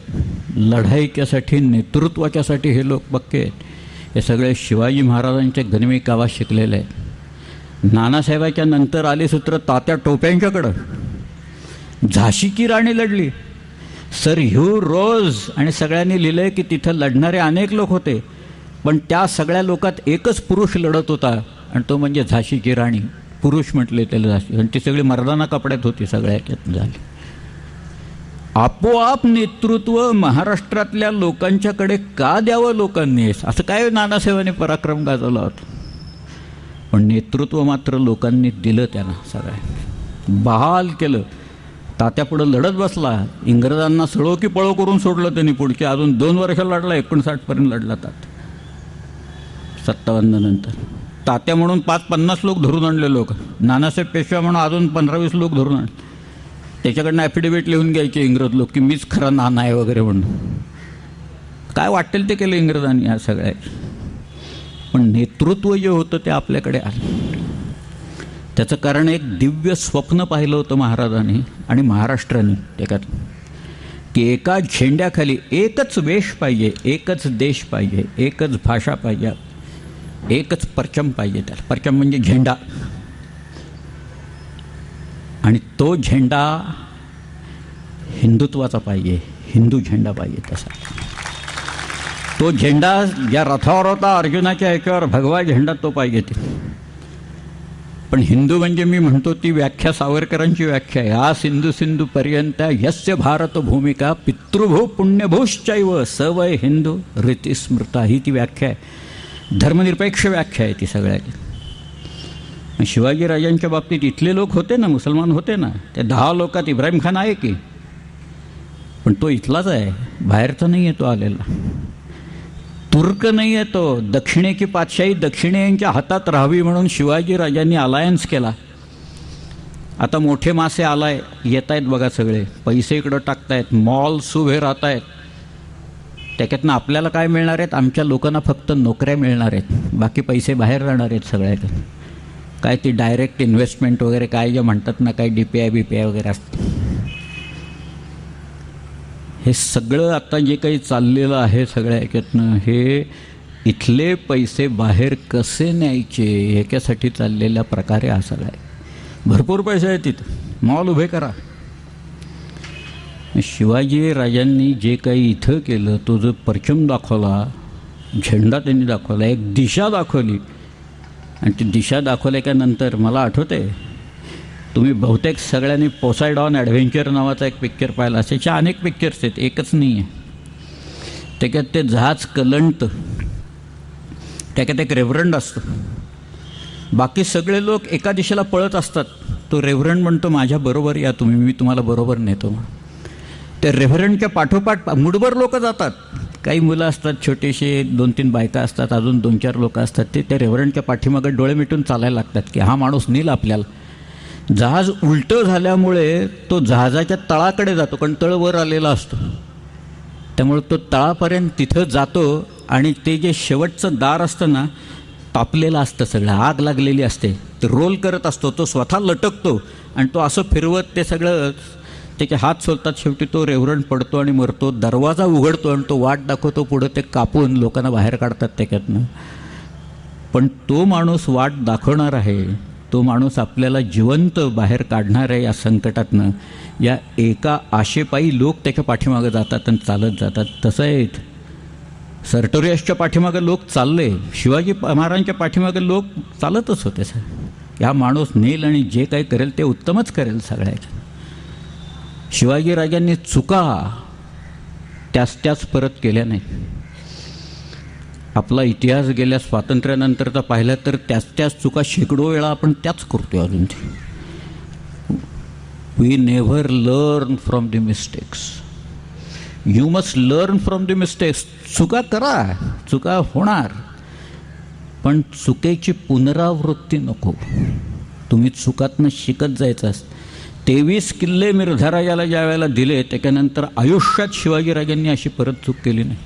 लढाईच्यासाठी नेतृत्वाच्यासाठी हे लोक पक्के आहेत. हे सगळे शिवाजी महाराजांच्या गनिमी गावात शिकलेले आहेत. नानासाहेबाच्या नंतर आले सूत्र तात्या टोप्यांच्याकडं. झाशीची राणी लढली? सर ह्यू रोज आणि सगळ्यांनी लिहिलं की तिथं लढणारे अनेक लोक होते पण त्या सगळ्या लोकात एकच पुरुष लढत होता आणि तो म्हणजे झाशीची राणी. पुरुष म्हटले त्याला झाशी. आणि ती सगळी मर्दाना कपड्यात होती सगळ्या याच्यात झाली. आपोआप नेतृत्व महाराष्ट्रातल्या लोकांच्याकडे का द्यावं लोकांनी? असं काय नानासाहेबांनी पराक्रम गाजवला होता? पण नेतृत्व मात्र लोकांनी दिलं त्यांना सगळ्या. बहाल केलं. तात्यापुढं लढत बसला. इंग्रजांना सळो की पळो करून सोडलं त्यांनी पुढचे. अजून दोन वर्ष लढला एकोणसाठपर्यंत लढला तात सत्तावन्ननंतर तात्या म्हणून पाच पन्नास लोक धरून आणले लोक. नानासाहेब पेशवा म्हणून अजून पंधरा वीस लोक धरून आणले. त्याच्याकडनं ॲफिडेविट लिहून घ्यायचे इंग्रज लोक की मीच खरा नाना आहे वगैरे म्हणून. काय वाटेल ते केलं इंग्रजांनी या सगळ्या. पण नेतृत्व जे होतं ते आपल्याकडे आलं. त्याचं कारण एक दिव्य स्वप्न पाहिलं होतं महाराजांनी आणि महाराष्ट्राने त्याच्यात. की एका झेंड्याखाली एकच वेश पाहिजे एकच देश पाहिजे एकच भाषा पाहिजे एकच परचम पाहिजे त्याला. परचम म्हणजे झेंडा. आणि तो झेंडा हिंदुत्वाचा पाहिजे हिंदू झेंडा पाहिजे तसा. तो झेंडा ज्या रथावर होता अर्जुनाच्या ह्याच्यावर भगवा झेंडा तो पाहिजे ते. पण हिंदू म्हणजे मी म्हणतो ती व्याख्या सावरकरांची व्याख्या आहे. हा सिंधू सिंधू पर्यंत यस्य भारत भूमिका पितृभू पुण्यभूश्चैव सवय हिंदू रीतिस्मृता ही ती व्याख्या आहे. धर्मनिरपेक्ष व्याख्या आहे ती सगळ्याची. शिवाजीराजांच्या बाबतीत इथले लोक होते ना मुसलमान होते ना त्या दहा लोकात इब्राहिम खान आहे की? पण तो इथलाच आहे बाहेरचा नाही आहे तो आलेला. तुर्क नाही आहे तो दक्षिणेची पातशाही दक्षिणेयांच्या हातात राहावी म्हणून शिवाजी राजांनी अलायन्स केला. आता मोठे मासे आलाय येत आहेत बघा सगळे पैसे इकडं टाकतायत मॉल्स उभे राहत आहेत त्याच्यातनं आपल्याला काय मिळणार आहेत? आमच्या लोकांना फक्त नोकऱ्या मिळणार आहेत बाकी पैसे बाहेर राहणार आहेत सगळ्यात. काय ती डायरेक्ट इन्व्हेस्टमेंट वगैरे काय जे म्हणतात ना काय D P I B P I वगैरे असतं. हे सगळं आता जे काही चाललेलं आहे सगळ्या ह्याच्यातनं हे इथले पैसे बाहेर कसे न्यायचे ह्याच्यासाठी चाललेल्या प्रकारे हा सगळा आहे. भरपूर पैसे आहेत तिथं मॉल उभे करा. शिवाजी राजांनी जे काही इथं केलं तो जो परचम दाखवला झेंडा त्यांनी दाखवला एक दिशा दाखवली. आणि ती दिशा दाखवल्याच्यानंतर मला आठवते. तुम्ही बहुतेक सगळ्यांनी पोसायडॉन ॲडव्हेंचर नावाचा एक पिक्चर पाहिला. असे अनेक पिक्चर्स आहेत एकच नाही आहे त्याच्यात ते जहाज कलंट. त्याच्यात एक रेव्हरंड असतो. बाकी सगळे लोक एका दिशेला पळत असतात. तो रेव्हरंड म्हणतो माझ्याबरोबर या तुम्ही मी तुम्हाला बरोबर नेतो. त्या रेव्हरंडच्या पाठोपाठ मुडभर लोक जातात. काही मुलं असतात छोटेसे दोन तीन बायका असतात अजून दोन चार लोक असतात ते त्या रेव्हरंटच्या पाठीमागे डोळे मिटून चालायला लागतात की हा माणूस नेल आपल्याला. जहाज उलटं झाल्यामुळे तो जहाजाच्या तळाकडे जातो कारण तळ वर आलेला असतो. त्यामुळे तो तळापर्यंत तिथं जातो आणि ते जे शेवटचं दार असतं ना तापलेलं असतं सगळं आग लागलेली असते. ते रोल करत असतो तो स्वतः लटकतो आणि तो असं फिरवत ते सगळं त्याचे हात सोलतात शेवटी तो रेवरण पडतो आणि मरतो. दरवाजा उघडतो आणि तो वाट दाखवतो पुढं ते कापून लोकांना बाहेर काढतात त्याच्यातनं. पण तो माणूस वाट दाखवणार आहे. तो माणूस आपल्याला जिवंत बाहेर काढणार आहे या संकटातनं. या एका आशेपायी लोक त्याच्या पाठीमागं जातात आणि चालत जातात. तसं आहेत सर्टोरियसच्या पाठीमागं लोक चालले. शिवाजी महाराजांच्या पाठीमागं लोक चालतच होते सर. ह्या माणूस नेल आणि जे काही करेल ते उत्तमच करेल सगळ्याच्या शिवाजीराजांनी चुका त्याच त्याच परत केल्या नाहीत. आपला इतिहास गेल्या स्वातंत्र्यानंतरचा पाहिला तर त्याच त्याच चुका शेकडो वेळा आपण त्याच करतोय अजून ते. We never learn from the mistakes you must learn from the mistakes चुका करा चुका होणार. पण चुकेची पुनरावृत्ती नको. तुम्ही चुकातनं शिकत जायचं असतं तेवीस किल्ले मिर्झाराजाला ज्या वेळेला दिले त्याच्यानंतर आयुष्यात शिवाजीराजांनी अशी परत चूक केली नाही.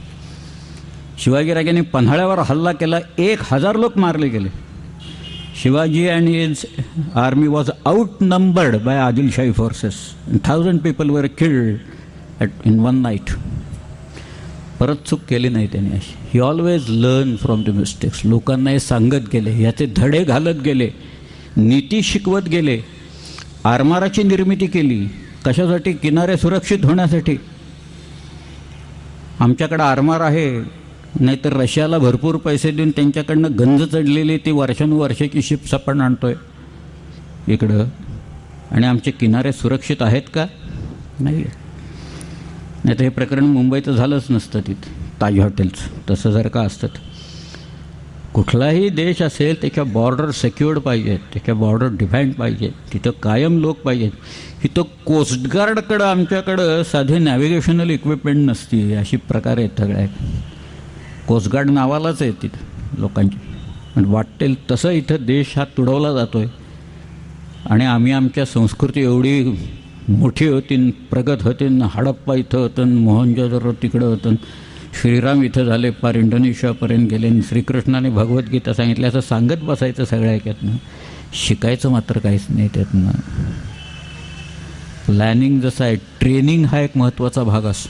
शिवाजीराजांनी पन्हाळ्यावर हल्ला केला एक हजार लोक मारले गेले. Shivaji and his army was outnumbered by Adilshahi forces thousand people were killed at in one night परत चूक केली नाही त्यांनी अशी. ही always learn from the mistakes लोकांना हे सांगत गेले याचे धडे घालत गेले नीती शिकवत गेले. आरमाराची निर्मिती केली. कशासाठी? किनारे सुरक्षित होण्यासाठी. आमच्याकडं आरमार आहे. नाहीतर रशियाला भरपूर पैसे देऊन त्यांच्याकडनं गंज चढलेली ती वर्षानुवर्षाची शिप्स आपण आणतो आहे इकडं. आणि आमचे किनारे सुरक्षित आहेत का? नाही नाही तर हे प्रकरण मुंबईचं झालंच नसतं तिथं. ताज हॉटेल्स. तसं जर का असतं कुठलाही देश असेल त्याच्या बॉर्डर सेक्युअर्ड पाहिजेत त्याच्या बॉर्डर डिफाईंड पाहिजे तिथं कायम लोक पाहिजेत इथं कोस्टगार्डकडं आमच्याकडं साधे नॅव्हिगेशनल इक्विपमेंट नसती अशी प्रकार आहेत सगळ्या कोस्टगार्ड नावालाच आहे तिथं लोकांची. पण वाटेल तसं इथं देश हा तुडवला जातो आहे आणि आम्ही आमच्या संस्कृती एवढी मोठी होती प्रगत होती हडप्पा इथं होतं मोहनजोदरो तिकडं होतं श्रीराम इथं झाले पार इंडोनेशियापर्यंत गेले आणि श्रीकृष्णाने भगवद्गीता सांगितली. असं सांगत बसायचं सगळ्या याच्यातनं शिकायचं मात्र काहीच नाही त्यातनं. प्लॅनिंग जसं आहे ट्रेनिंग हा एक महत्त्वाचा भाग असतो.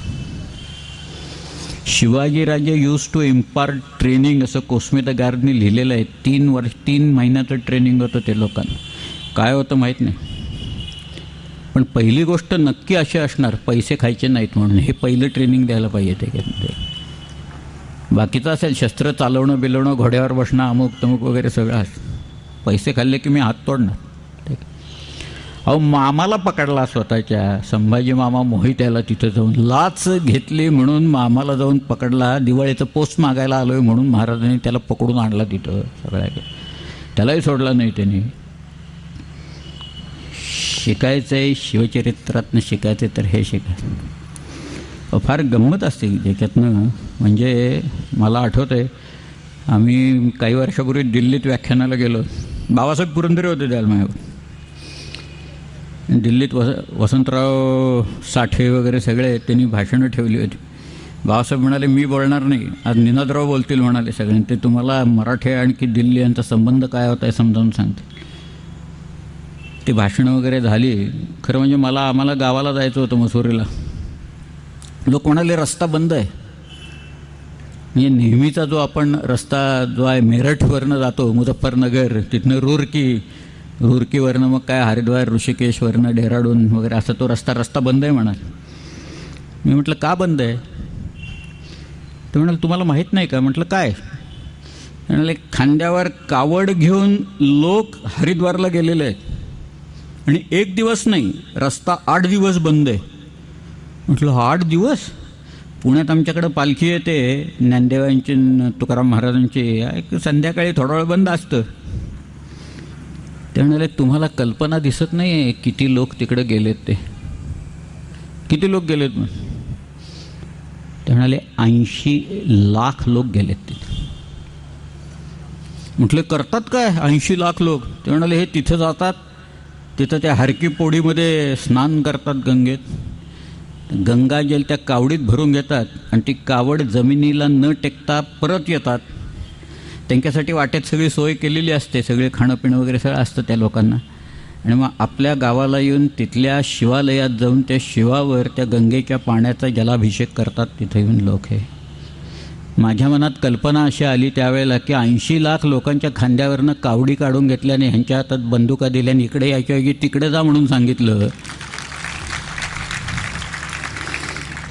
Shivajiraje used to impart training असं कोस्मिता गार्डनी लिहिलेलं आहे. तीन वर्ष तीन महिन्याचं ट्रेनिंग होतं ते लोकांना. काय होतं माहीत नाही. पण पहिली गोष्ट नक्की अशी असणार पैसे खायचे नाहीत म्हणून. हे पहिलं ट्रेनिंग द्यायला पाहिजे ते बाकीचं असेल शस्त्र चालवणं बिलवणं घोड्यावर बसणं अमुक तमुक वगैरे सगळं असं पैसे खाल्ले की मी हात तोडणार. ठीक अहो मामाला पकडला स्वतःच्या. संभाजी मामा मोहित याला तिथं जाऊन लाच घेतली म्हणून मामाला जाऊन पकडला. दिवाळीचं पोस्ट मागायला आलोय म्हणून महाराजांनी त्याला पकडून आणला तिथं सगळ्या. त्यालाही सोडलं नाही त्यांनी. शिकायचं आहे शिवचरित्रातनं शिकायचं तर हे शिकायचं फार गंमत असते ज्याच्यातनं म्हणजे मला आठवत आहे आम्ही काही वर्षापूर्वी दिल्लीत व्याख्यानाला गेलो. बाबासाहेब पुरंदरे होते त्याला माझ्यावर दिल्लीत वस वसंतराव साठे वगैरे सगळे त्यांनी भाषणं ठेवली होती. बाबासाहेब म्हणाले मी बोलणार नाही. आज निनादराव बोलतील म्हणाले सगळे. ते तुम्हाला मराठी आणखी दिल्ली यांचा संबंध काय होता आहे समजावून सांगते ती भाषणं वगैरे झाली. खरं म्हणजे मला आम्हाला गावाला जायचं होतं मसुरीला. लोक म्हणाले रस्ता बंद आहे. म्हणजे नेहमीचा जो आपण रस्ता जो आहे मेरठवरनं जातो मुझफ्फरनगर तिथनं रुरकी रुरकीवरनं मग काय हरिद्वार ऋषिकेशवरनं डेहराडून वगैरे असा तो रस्ता रस्ता बंद आहे म्हणाल. मी म्हटलं का बंद आहे? ते म्हणाल तुम्हाला माहीत नाही का? म्हटलं काय? म्हणाले खांद्यावर कावड घेऊन लोक हरिद्वारला गेलेले आहेत आणि एक दिवस नाही रस्ता आठ दिवस बंद आहे. म्हटलं आठ दिवस? पुण्यात आमच्याकडं पालखी येते. ज्ञानदेवांची तुकाराम महाराजांची. एक संध्याकाळी थोडा वेळ बंद असतं. ते म्हणाले तुम्हाला कल्पना दिसत नाही आहे किती लोक तिकडे गेलेत ते. किती लोक गेलेत मग ते म्हणाले ऐंशी लाख लोक गेलेत तिथे. म्हटले करतात काय ऐंशी लाख लोक? ते म्हणाले हे तिथं जातात. तिथं त्या हरकी पोडीमध्ये स्नान करतात गंगेत. गंगाजल त्या कावडीत भरून घेतात आणि ती कावड जमिनीला न टेकता परत येतात. त्यांच्यासाठी वाटेत सगळी सोय केलेली असते सगळे खाणं पिणं वगैरे सगळं असतं त्या लोकांना. आणि मग आपल्या गावाला येऊन तिथल्या शिवालयात जाऊन त्या शिवावर त्या गंगेच्या पाण्याचा जलाभिषेक करतात तिथे येऊन लोक हे. माझ्या मनात कल्पना अशी आली त्यावेळेला की ऐंशी लाख लोकांच्या खांद्यावरनं कावडी काढून घेतल्याने ह्यांच्या हातात बंदुका दिल्याने इकडे यायच्या तिकडे जा म्हणून सांगितलं.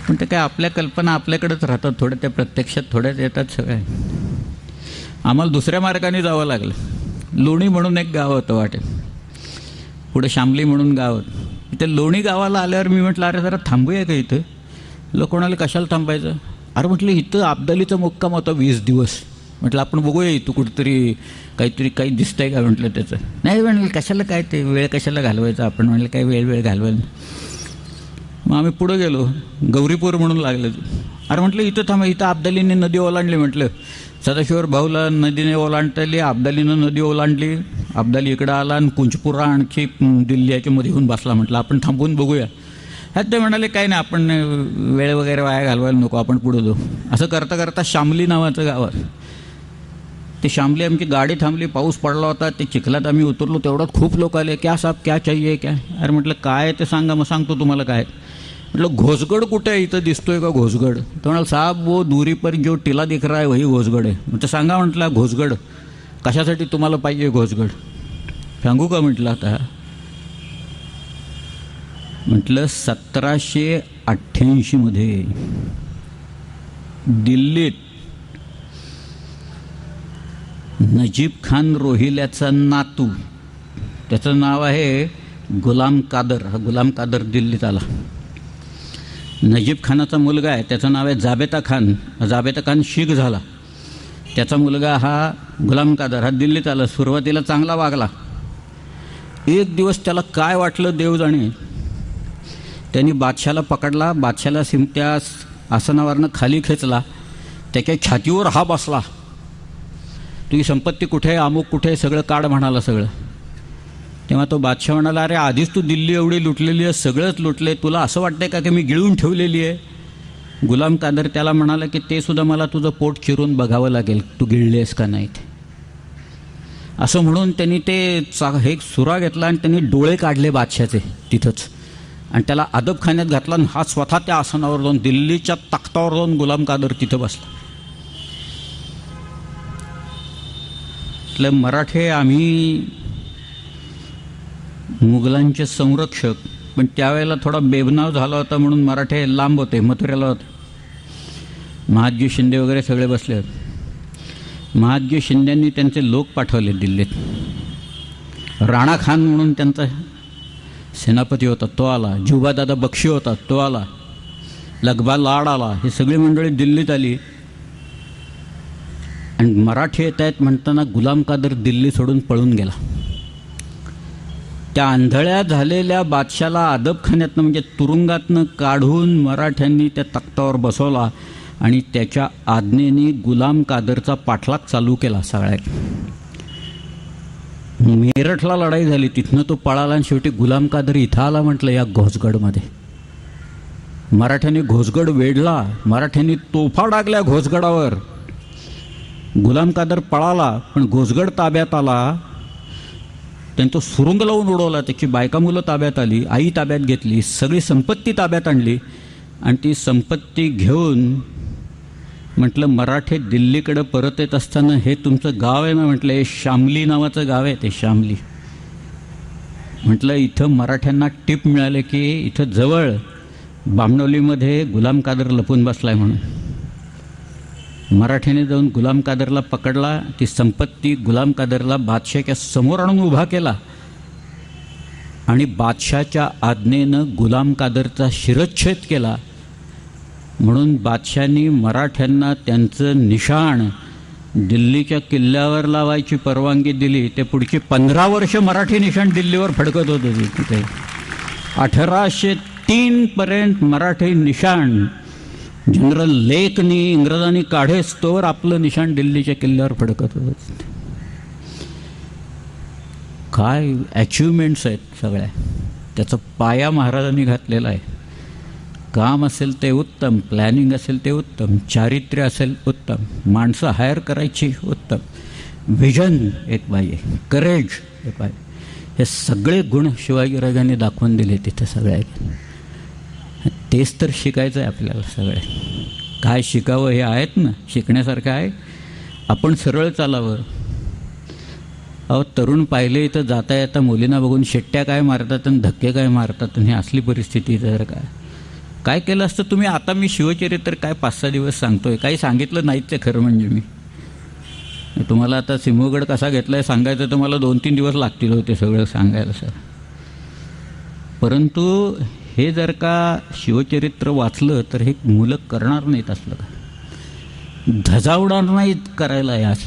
पण ते काय आपल्या कल्पना आपल्याकडेच राहतात थोड्या त्या प्रत्यक्षात थोड्याच येतात सगळ्या आम्हाला दुसऱ्या मार्गाने जावं लागलं. लोणी म्हणून एक गाव होतं वाटेल पुढे शामली म्हणून गाव होतं. इथे लोणी गावाला आल्यावर मी म्हटलं अरे जरा थांबूया का इथं? लोक कोणाला कशाला थांबायचं? अरे म्हटलं इथं अब्दालीचा मुक्काम होता वीस दिवस. म्हटलं आपण बघूया इथं कुठंतरी काहीतरी काही दिसतंय का? म्हटलं त्याचं. नाही म्हणलं कशाला काय ते? वेळ कशाला घालवायचा? आपण म्हणलं काय वेळ वेळ घालवायला मग आम्ही पुढं गेलो. गौरीपूर म्हणून लागलं. अरे म्हटलं इथं थांबा इथं अब्दालीने नदी ओलांडली म्हटलं. सदाशिवर भाऊला नदीने ओलांडली अब्दालीनं नदी ओलांडली. अब्दाली इकडं आला आणि कुंचपुरा आणखी दिल्ली याच्यामध्ये येऊन बसला म्हटलं. आपण थांबून बघूया. ह्यात ते म्हणाले काही नाही आपण वेळ वगैरे वाया घालवायला नको आपण पुढं जाऊ. असं करता करता शामली नावाचं गाव ते शामली आमची गाडी थांबली पाऊस पडला होता ते चिखलात आम्ही उतरलो तेवढ्यात खूप लोक आले क्या साहेब क्या चाहिए क्या? अरे म्हटलं काय ते सांगा मग सांगतो तुम्हाला काय म्हटलं घोसगड कुठे आहे? इथं दिसतोय का घोसगड? तो म्हणाल साहेब वो दूरी पर जो टिला दिख रहा है वही घोसगड आहे. म्हटलं सांगा म्हटलं घोसगड कशासाठी तुम्हाला पाहिजे घोसगड? सांगू का म्हटलं आता? म्हटलं सतराशे अठ्ठ्याऐंशीमध्ये दिल्लीत नजीब खान रोहिल्याचा नातू त्याचं नाव आहे गुलाम कादर. हा गुलाम कादर दिल्लीत आला. नजीब खानाचा मुलगा आहे त्याचं नाव आहे जाबेता खान. जाबेता खान शीख झाला. त्याचा मुलगा हा गुलाम कादर हा दिल्लीत आला सुरुवातीला चांगला वागला. एक दिवस त्याला काय वाटलं देव जाणे त्यांनी बादशाला पकडला बादशाला सिमत्या आसनावरनं खाली खेचला. त्याच्या छातीवर हा बसला. तुझी संपत्ती कुठे आहे अमुक कुठे आहे सगळं काढ म्हणाला सगळं. तेव्हा तो बादशाह म्हणाला अरे आधीच तू दिल्ली एवढी लुटलेली आहे सगळंच लुटले तुला असं वाटतंय का की मी गिळून ठेवलेली आहे? गुलाम कादर त्याला म्हणाला की ते सुद्धा मला तुझं पोट चिरून बघावं लागेल. तू गिळलेस का नाही ते? असं म्हणून त्यांनी ते चा हे सुरा घेतला आणि त्यांनी डोळे काढले बादशाचे तिथंच. आणि त्याला अदबखान्यात घातला आणि हा स्वतः त्या आसनावर जाऊन दिल्लीच्या तख्तावर जाऊन गुलाम कादर तिथं बसला. म्हटलं मराठे आम्ही मुघलांचे संरक्षक पण त्यावेळेला थोडा बेबनाव झाला होता म्हणून मराठे लांब होते मथुरेला होते. महादजी शिंदे वगैरे सगळे बसले होते. महादजी शिंद्यांनी त्यांचे लोक पाठवले दिल्लीत. राणा खान म्हणून त्यांचा सेनापती होता तो आला. जुबादादा बक्षी होता तो आला. लगबा लाड आला. ही सगळी मंडळी दिल्लीत आली. आणि मराठी येत आहेत म्हणताना गुलाम कादर दिल्ली सोडून पळून गेला. त्या आंधळ्या झालेल्या बादशाला अदबखान्यातनं म्हणजे तुरुंगातनं काढून मराठ्यांनी त्या तख्तावर बसवला आणि त्याच्या आज्ञेने गुलाम कादरचा पाठलाग चालू केला सगळ्यात. मेरठला लढाई झाली. तिथनं तो पळाला आणि शेवटी गुलाम कादर इथं आला म्हटलं या घोसगडमध्ये. मराठ्यांनी घोसगड वेढला. मराठ्यांनी तोफा डागल्या घोसगडावर. गुलाम कादर पळाला पण घोसगड ताब्यात आला. त्यांनी तो सुरुंग लावून उडवला. त्याची बायका मुलं ताब्यात आली आई ताब्यात घेतली सगळी संपत्ती ताब्यात आणली. आणि ती संपत्ती घेऊन म्हटलं मराठे दिल्लीकडं परत येत असताना हे तुमचं गाव आहे ना म्हटलं हे शामली नावाचं गाव आहे ते शामली. म्हटलं इथं मराठ्यांना टिप मिळाले की इथं जवळ बामणोलीमध्ये गुलाम कादर लपून बसलाय म्हणून. मराठ्याने जाऊन गुलाम कादरला पकडला ती संपत्ती गुलाम कादरला बादशाच्या समोर आणून उभा केला. आणि बादशाच्या आज्ञेनं गुलाम कादरचा शिरच्छेद केला. म्हणून बादशाने मराठ्यांना त्यांचं निशाण दिल्लीच्या किल्ल्यावर लावायची परवानगी दिली. ते पुढची पंधरा वर्ष मराठी निशाण दिल्लीवर फडकत होते तिथे. अठराशे तीनपर्यंत मराठी निशाण जनरल लेकनी इंग्रजांनी काढेस तोवर आपलं निशाण दिल्लीच्या किल्ल्यावर फडकत होत. काय अचिव्हमेंट्स आहेत सगळ्या. त्याचा पाया महाराजांनी घातलेला आहे. काम असेल ते उत्तम प्लॅनिंग असेल ते उत्तम चारित्र्य असेल उत्तम माणसं हायर करायची उत्तम व्हिजन एक पाहिजे करेज एक पाहिजे. हे सगळे गुण शिवाजीराजांनी दाखवून दिले तिथे सगळ्या तेच तर शिकायचं आहे आपल्याला सगळे. काय शिकावं हे आहेत ना शिकण्यासारखं आहे. आपण सरळ चालावं. अहो तरुण पाहिले इथं जाता येता मुलींना बघून शेट्ट्या काय मारतात आणि धक्के काय मारतात आणि असली परिस्थिती जर काय? काय केलं असतं तुम्ही? आता मी शिवचरित्र काय पाच सहा दिवस सांगतोय. काही सांगितलं नाहीच ते खरं म्हणजे मी. तुम्हाला आता सिंहगड कसा घेतला आहे सांगायचं तर मला दोन तीन दिवस लागतील होते सगळं सांगायला सर. परंतु हे जर का शिवचरित्र वाचलं तर हे मुलं करणार नाहीत असलं का? धजावणार नाहीत करायला यास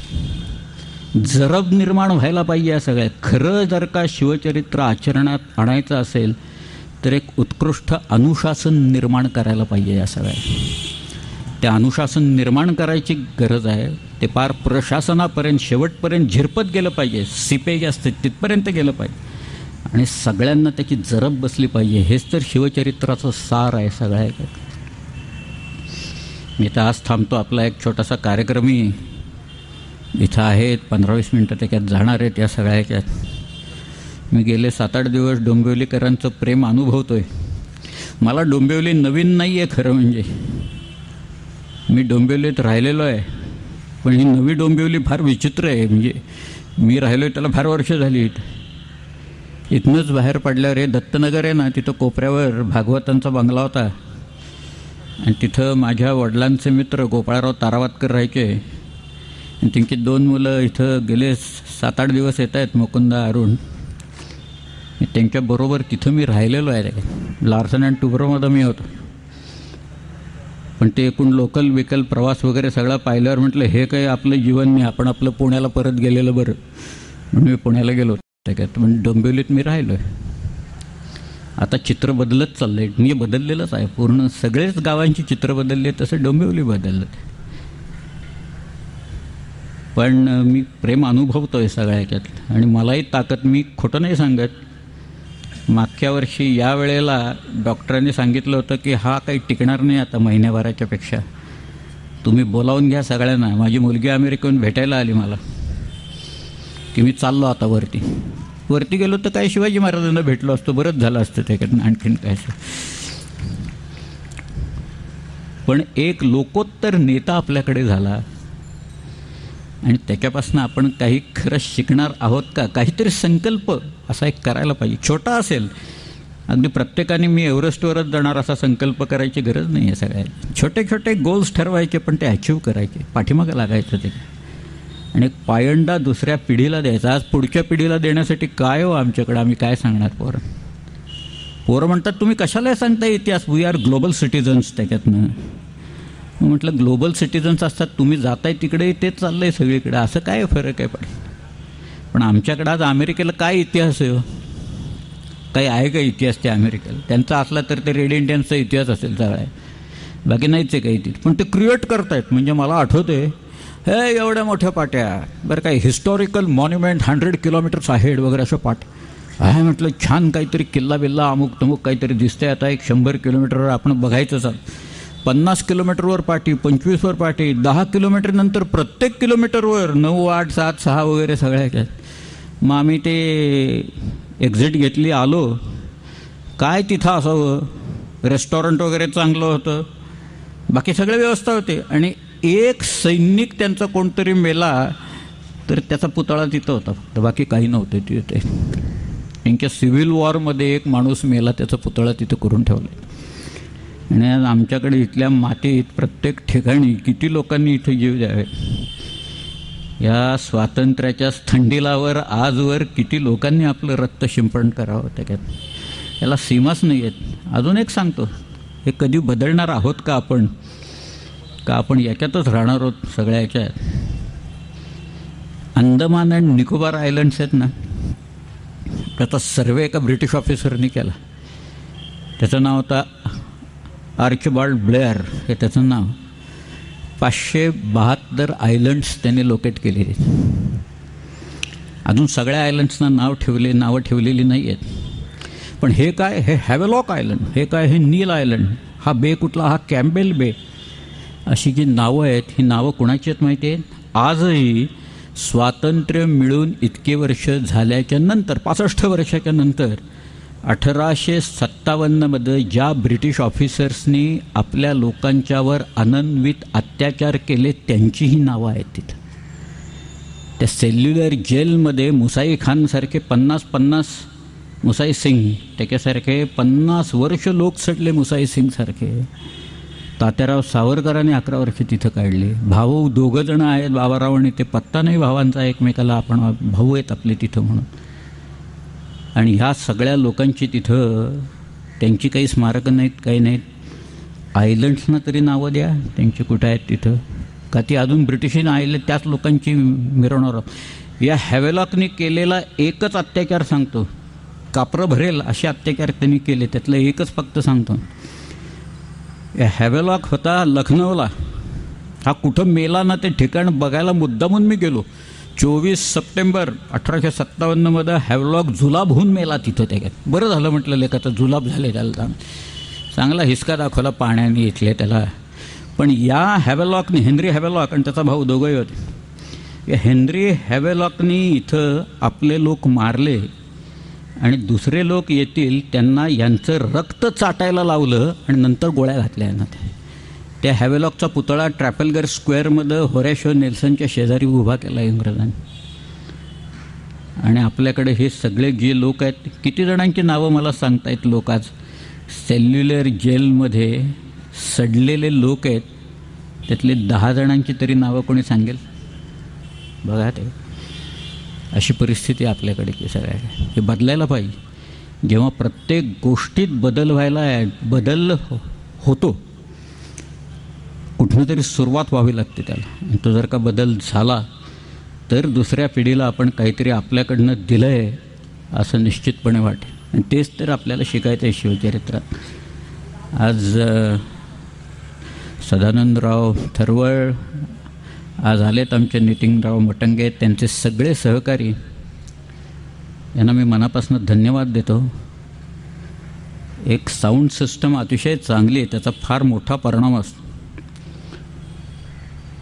जरब निर्माण व्हायला पाहिजे या सगळ्या. खरं जर का शिवचरित्र आचरणात आणायचं असेल तर एक उत्कृष्ट अनुशासन निर्माण करायला पाहिजे या सगळ्या. त्या अनुशासन निर्माण करायची गरज आहे. ते पार प्रशासनापर्यंत शेवटपर्यंत झिरपत गेलं पाहिजे. सिपेज असते तिथपर्यंत गेलं पाहिजे. आणि सगळ्यांना त्याची जरब बसली पाहिजे. हेच तर शिवचरित्राचं सार आहे सगळ्या मी तर आज थांबतो आपला एक छोटासा कार्यक्रमी. इथं आहेत पंधरा वीस मिनटं त्याच्यात जाणार आहेत या सगळ्या ह्याच्यात. मी गेले सात आठ दिवस डोंबिवलीकरांचं प्रेम अनुभवतो आहे मला डोंबिवली नवीन नाही आहे खरं म्हणजे. मी डोंबिवलीत राहिलेलो आहे. पण ही नवी डोंबिवली फार विचित्र आहे. म्हणजे मी राहिलो आहे त्याला फार वर्ष झाली इथनंच बाहेर पडल्यावर हे दत्तनगर आहे ना तिथं कोपऱ्यावर भागवतांचा बंगला होता. आणि तिथं माझ्या वडिलांचे मित्र गोपाळराव तारावातकर राहायचे. आणि त्यांची दोन मुलं इथं गेले सात आठ दिवस येत आहेत मुकुंदा अरुण. त्यांच्याबरोबर तिथं मी राहिलेलो आहे. लार्सन अँड टुब्रोमध्ये मी होतो. पण ते एकूण लोकल विकल प्रवास वगैरे सगळा पाहिल्यावर म्हटलं हे काही आपलं जीवन नाही आपण आपलं पुण्याला परत गेलेलं बरं. म्हणून मी पुण्याला गेलो त्याच्यात पण डोंबिवलीत मी राहिलो आहे आता चित्र बदलत चाललं आहे मी बदललेलंच आहे. पूर्ण सगळेच गावांची चित्र बदलली तसं डोंबिवली बदललं. पण मी प्रेम अनुभवतो आहे सगळ्या ह्याच्यात. आणि मलाही ताकद मी खोटं नाही सांगत. मागच्या वर्षी या वेळेला डॉक्टरांनी सांगितलं होतं की हा काही टिकणार नाही आता महिन्याभराच्या पेक्षा. तुम्ही बोलावून घ्या सगळ्यांना. माझी मुलगी अमेरिकेहून भेटायला आली मला. की मी चाललो आता वरती. वरती गेलो तर काय शिवाजी महाराजांना भेटलो असतो बरंच झालं असतं त्याच्यातून आणखीन काय पण एक लोकोत्तर नेता आपल्याकडे झाला. आणि त्याच्यापासून आपण काही खरं शिकणार आहोत का? काहीतरी संकल्प असा एक करायला पाहिजे. छोटा असेल. अगदी प्रत्येकाने मी एव्हरेस्टवरच जाणार असा संकल्प करायची गरज नाही आहे सगळ्या छोटे छोटे गोल्स ठरवायचे पण ते अचीव करायचे. पाठीमागं लागायचं ते. आणि पायंडा दुसऱ्या पिढीला द्यायचा. आज पुढच्या पिढीला देण्यासाठी काय हो आमच्याकडे? आम्ही काय सांगणार पोरं? पोरं म्हणतात तुम्ही कशाला सांगता इतिहास? वी आर ग्लोबल सिटीजन्स त्याच्यातनं. म्हटलं ग्लोबल सिटीजन्स असतात तुम्ही जाताय तिकडे तेच चाललं आहे सगळीकडे. असं काय फरक आहे पण? पण आमच्याकडं आज अमेरिकेला काय इतिहास आहे हो? काही आहे का इतिहास त्या अमेरिकेला? त्यांचा असला तर ते रेड इंडियन्सचा इतिहास असेल सगळा बाकी नाहीच आहे काही तिथे. पण ते क्रिएट करतायत. म्हणजे मला आठवतं आहे हे एवढ्या मोठ्या पाट्या. बरं काय historical monument hundred kilometres ahead वगैरे असं पाट. आहे म्हटलं छान काहीतरी किल्ला बिल्ला अमुक तमुक काहीतरी दिसतंय. आता एक शंभर किलोमीटरवर आपण बघायचंच पन्नास किलोमीटरवर पाठी पंचवीसवर पाठी दहा किलोमीटरनंतर प्रत्येक किलोमीटरवर नऊ आठ सात सहा वगैरे सगळ्या ह्याच्यात मग आम्ही ते एक्झिट घेतली आलो. काय तिथं असावं? रेस्टॉरंट वगैरे चांगलं होतं. बाकी सगळे व्यवस्था होते. आणि एक सैनिक त्यांचा कोणतरी मेला तर त्याचा पुतळा तिथं होता. फक्त बाकी काही नव्हते तिथे. त्यांच्या सिव्हिल वॉरमध्ये एक माणूस मेला त्याचा पुतळा तिथं करून ठेवला. आणि आज आमच्याकडे इथल्या मातीत प्रत्येक ठिकाणी किती लोकांनी इथं जीव द्यावे? या स्वातंत्र्याच्या थंडीलावर आजवर किती लोकांनी आपलं रक्त शिंपण करावं त्याच्यात याला सीमाच नाही आहेत अजून एक सांगतो. हे कधी बदलणार आहोत का आपण? का आपण याच्यातच राहणार आहोत सगळ्या याच्यात? अंदमान अँड निकोबार आयलंड्स आहेत ना? त्याचा सर्वे एका ब्रिटिश ऑफिसरनी केला. त्याचं नाव होता आर्चबाल्ड ब्लेअर हे त्याचं नाव. पाचशे बहात्तर आयलंड्स त्यांनी लोकेट केलेले. अजून सगळ्या आयलंड्सना नाव ठेवले नावं ठेवलेली नाही आहेत पण हे काय? हे हॅवेलॉक आयलंड हे काय? हे नील आयलंड हा बे कुठला? हा कॅम्बेल बे अशी जी नावं आहेत ही नावं कुणाची आहेत माहिती आहेत? आजही स्वातंत्र्य मिळून इतके वर्ष झाल्याच्यानंतर पासष्ट वर्षाच्या नंतर अठराशे सत्तावन्नमध्ये ज्या ब्रिटिश ऑफिसर्सनी आपल्या लोकांच्यावर अनन्वित अत्याचार केले त्यांचीही नावं आहेत तिथं. त्या सेल्युलर जेलमध्ये मुसाई खानसारखे पन्नास पन्नास मुसाई सिंग त्याच्यासारखे पन्नास वर्ष लोक सडले मुसाई सिंगसारखे. तात्याराव सावरकरांनी अकरा वर्ष तिथं काढले. भाऊ दोघं जण आहेत बाबाराव आणि ते पत्ता नाही भावांचा एकमेकाला आपण भाऊ आहेत आपले तिथं म्हणून. आणि ह्या सगळ्या लोकांची तिथं त्यांची काही स्मारकं नाहीत काही नाहीत. आयलंड्सना तरी नावं द्या त्यांची कुठं आहेत तिथं. का ती अजून ब्रिटिशीनं आले त्याच लोकांची मिरवणार या हॅवेलॉकने केलेला एकच अत्याचार सांगतो. कापरं भरेल असे अत्याचार त्यांनी केले त्यातलं एकच फक्त सांगतो. हॅवेलॉक होता लखनौला. हा कुठं मेला ना ते ठिकाण बघायला मुद्दामून मी गेलो. चोवीस सप्टेंबर अठराशे सत्तावन्नमध्ये हॅवलॉक जुलाब होऊन मेला तिथं त्याच्यात बरं झालं म्हटलं लेखाचं जुलाब झाले त्याला चांगला हिसका दाखवला पाण्याने इथले त्याला. पण या हॅवेलॉकने हेनरी हॅवेलॉक आणि त्याचा भाऊ दोघंही होते. या हेनरी हॅवेलॉकनी इथं आपले लोक मारले. आणि दुसरे लोक येतील त्यांना यांचं रक्त चाटायला लावलं आणि नंतर गोळ्या घातल्या यांना ते त्या हॅवेलॉकचा पुतळा ट्रॅपलगर स्क्वेअरमध्ये होरॅशो नेल्सनच्या शेजारी उभा केला इंग्रजांनी. आणि आपल्याकडे हे सगळे जे लोक आहेत किती जणांची नावं मला सांगतायत लोक आज? सेल्युलर जेलमध्ये सडलेले लोक आहेत त्यातले दहा जणांची तरी नावं कोणी सांगेल? बघा ते. अशी परिस्थिती आपल्याकडे की सगळ्या हे बदलायला पाहिजे. जेव्हा प्रत्येक गोष्टीत बदल व्हायला बदल होतो कुठून तरी सुरुवात व्हावी लागते त्याला. आणि तो जर का बदल झाला तर दुसऱ्या पिढीला आपण काहीतरी आपल्याकडनं दिलं आहे असं निश्चितपणे वाटेल. आणि तेच तर आपल्याला शिकायचं आहे शिवचरित्रात. आज सदानंदराव थरवळ आज आलेत आमचे नितीनराव मटंगे त्यांचे सगळे सहकारी. यांना मी मनापासून धन्यवाद देतो. एक साऊंड सिस्टम अतिशय चांगली आहे त्याचा फार मोठा परिणाम असतो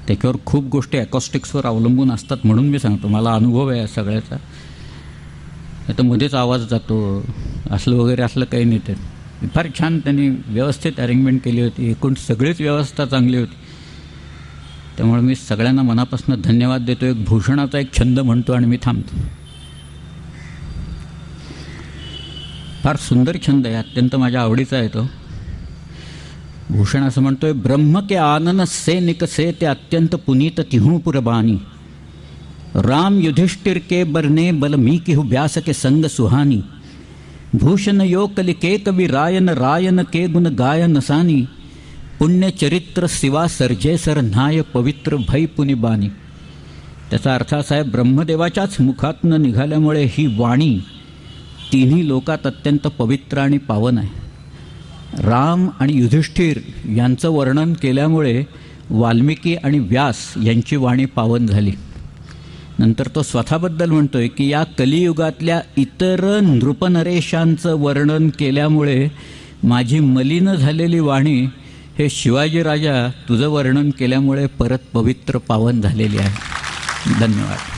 त्याच्यावर खूप गोष्टी ॲकॉस्टिक्सवर अवलंबून असतात म्हणून मी सांगतो मला अनुभव आहे सगळ्याचा. तर मध्येच आवाज जातो असलं वगैरे असलं काही नाही ते. फार छान त्यांनी व्यवस्थित अरेंजमेंट केली होती एकूण सगळीच व्यवस्था चांगली होती. त्यामुळे मी सगळ्यांना मनापासून धन्यवाद देतो एक भूषणाचा एक छंद म्हणतो आणि मी थांबतो. फार सुंदर छंद आहे. अत्यंत माझ्या आवडीचा आहे तो. भूषण असं म्हणतोय ब्रह्म के आनन से निकसे ते अत्यंत पुनीत तिहू पुरबानी. राम युधिष्ठिर के बरने बल मी किहु व्यास के संग सुहानी. भूषण यो कलिके कवि रायन रायन के गुण गायन सानी. पुण्यचरित्र शिवा सर्जेसर न्हाय पवित्र भै पुनिबानी. त्याचा अर्थ असा आहे ब्रह्मदेवाच्याच मुखातनं निघाल्यामुळे ही वाणी तिन्ही लोकात अत्यंत पवित्र आणि पावन आहे. राम आणि युधिष्ठिर यांचं वर्णन केल्यामुळे वाल्मिकी आणि व्यास यांची वाणी पावन झाली. नंतर तो स्वतःबद्दल म्हणतोय की या कलियुगातल्या इतर नृपनरेशांचं वर्णन केल्यामुळे माझी मलिन झालेली वाणी हे शिवाजी राजा तुझं वर्णन केल्यामुळे परत पवित्र पावन झालेली आहे. धन्यवाद.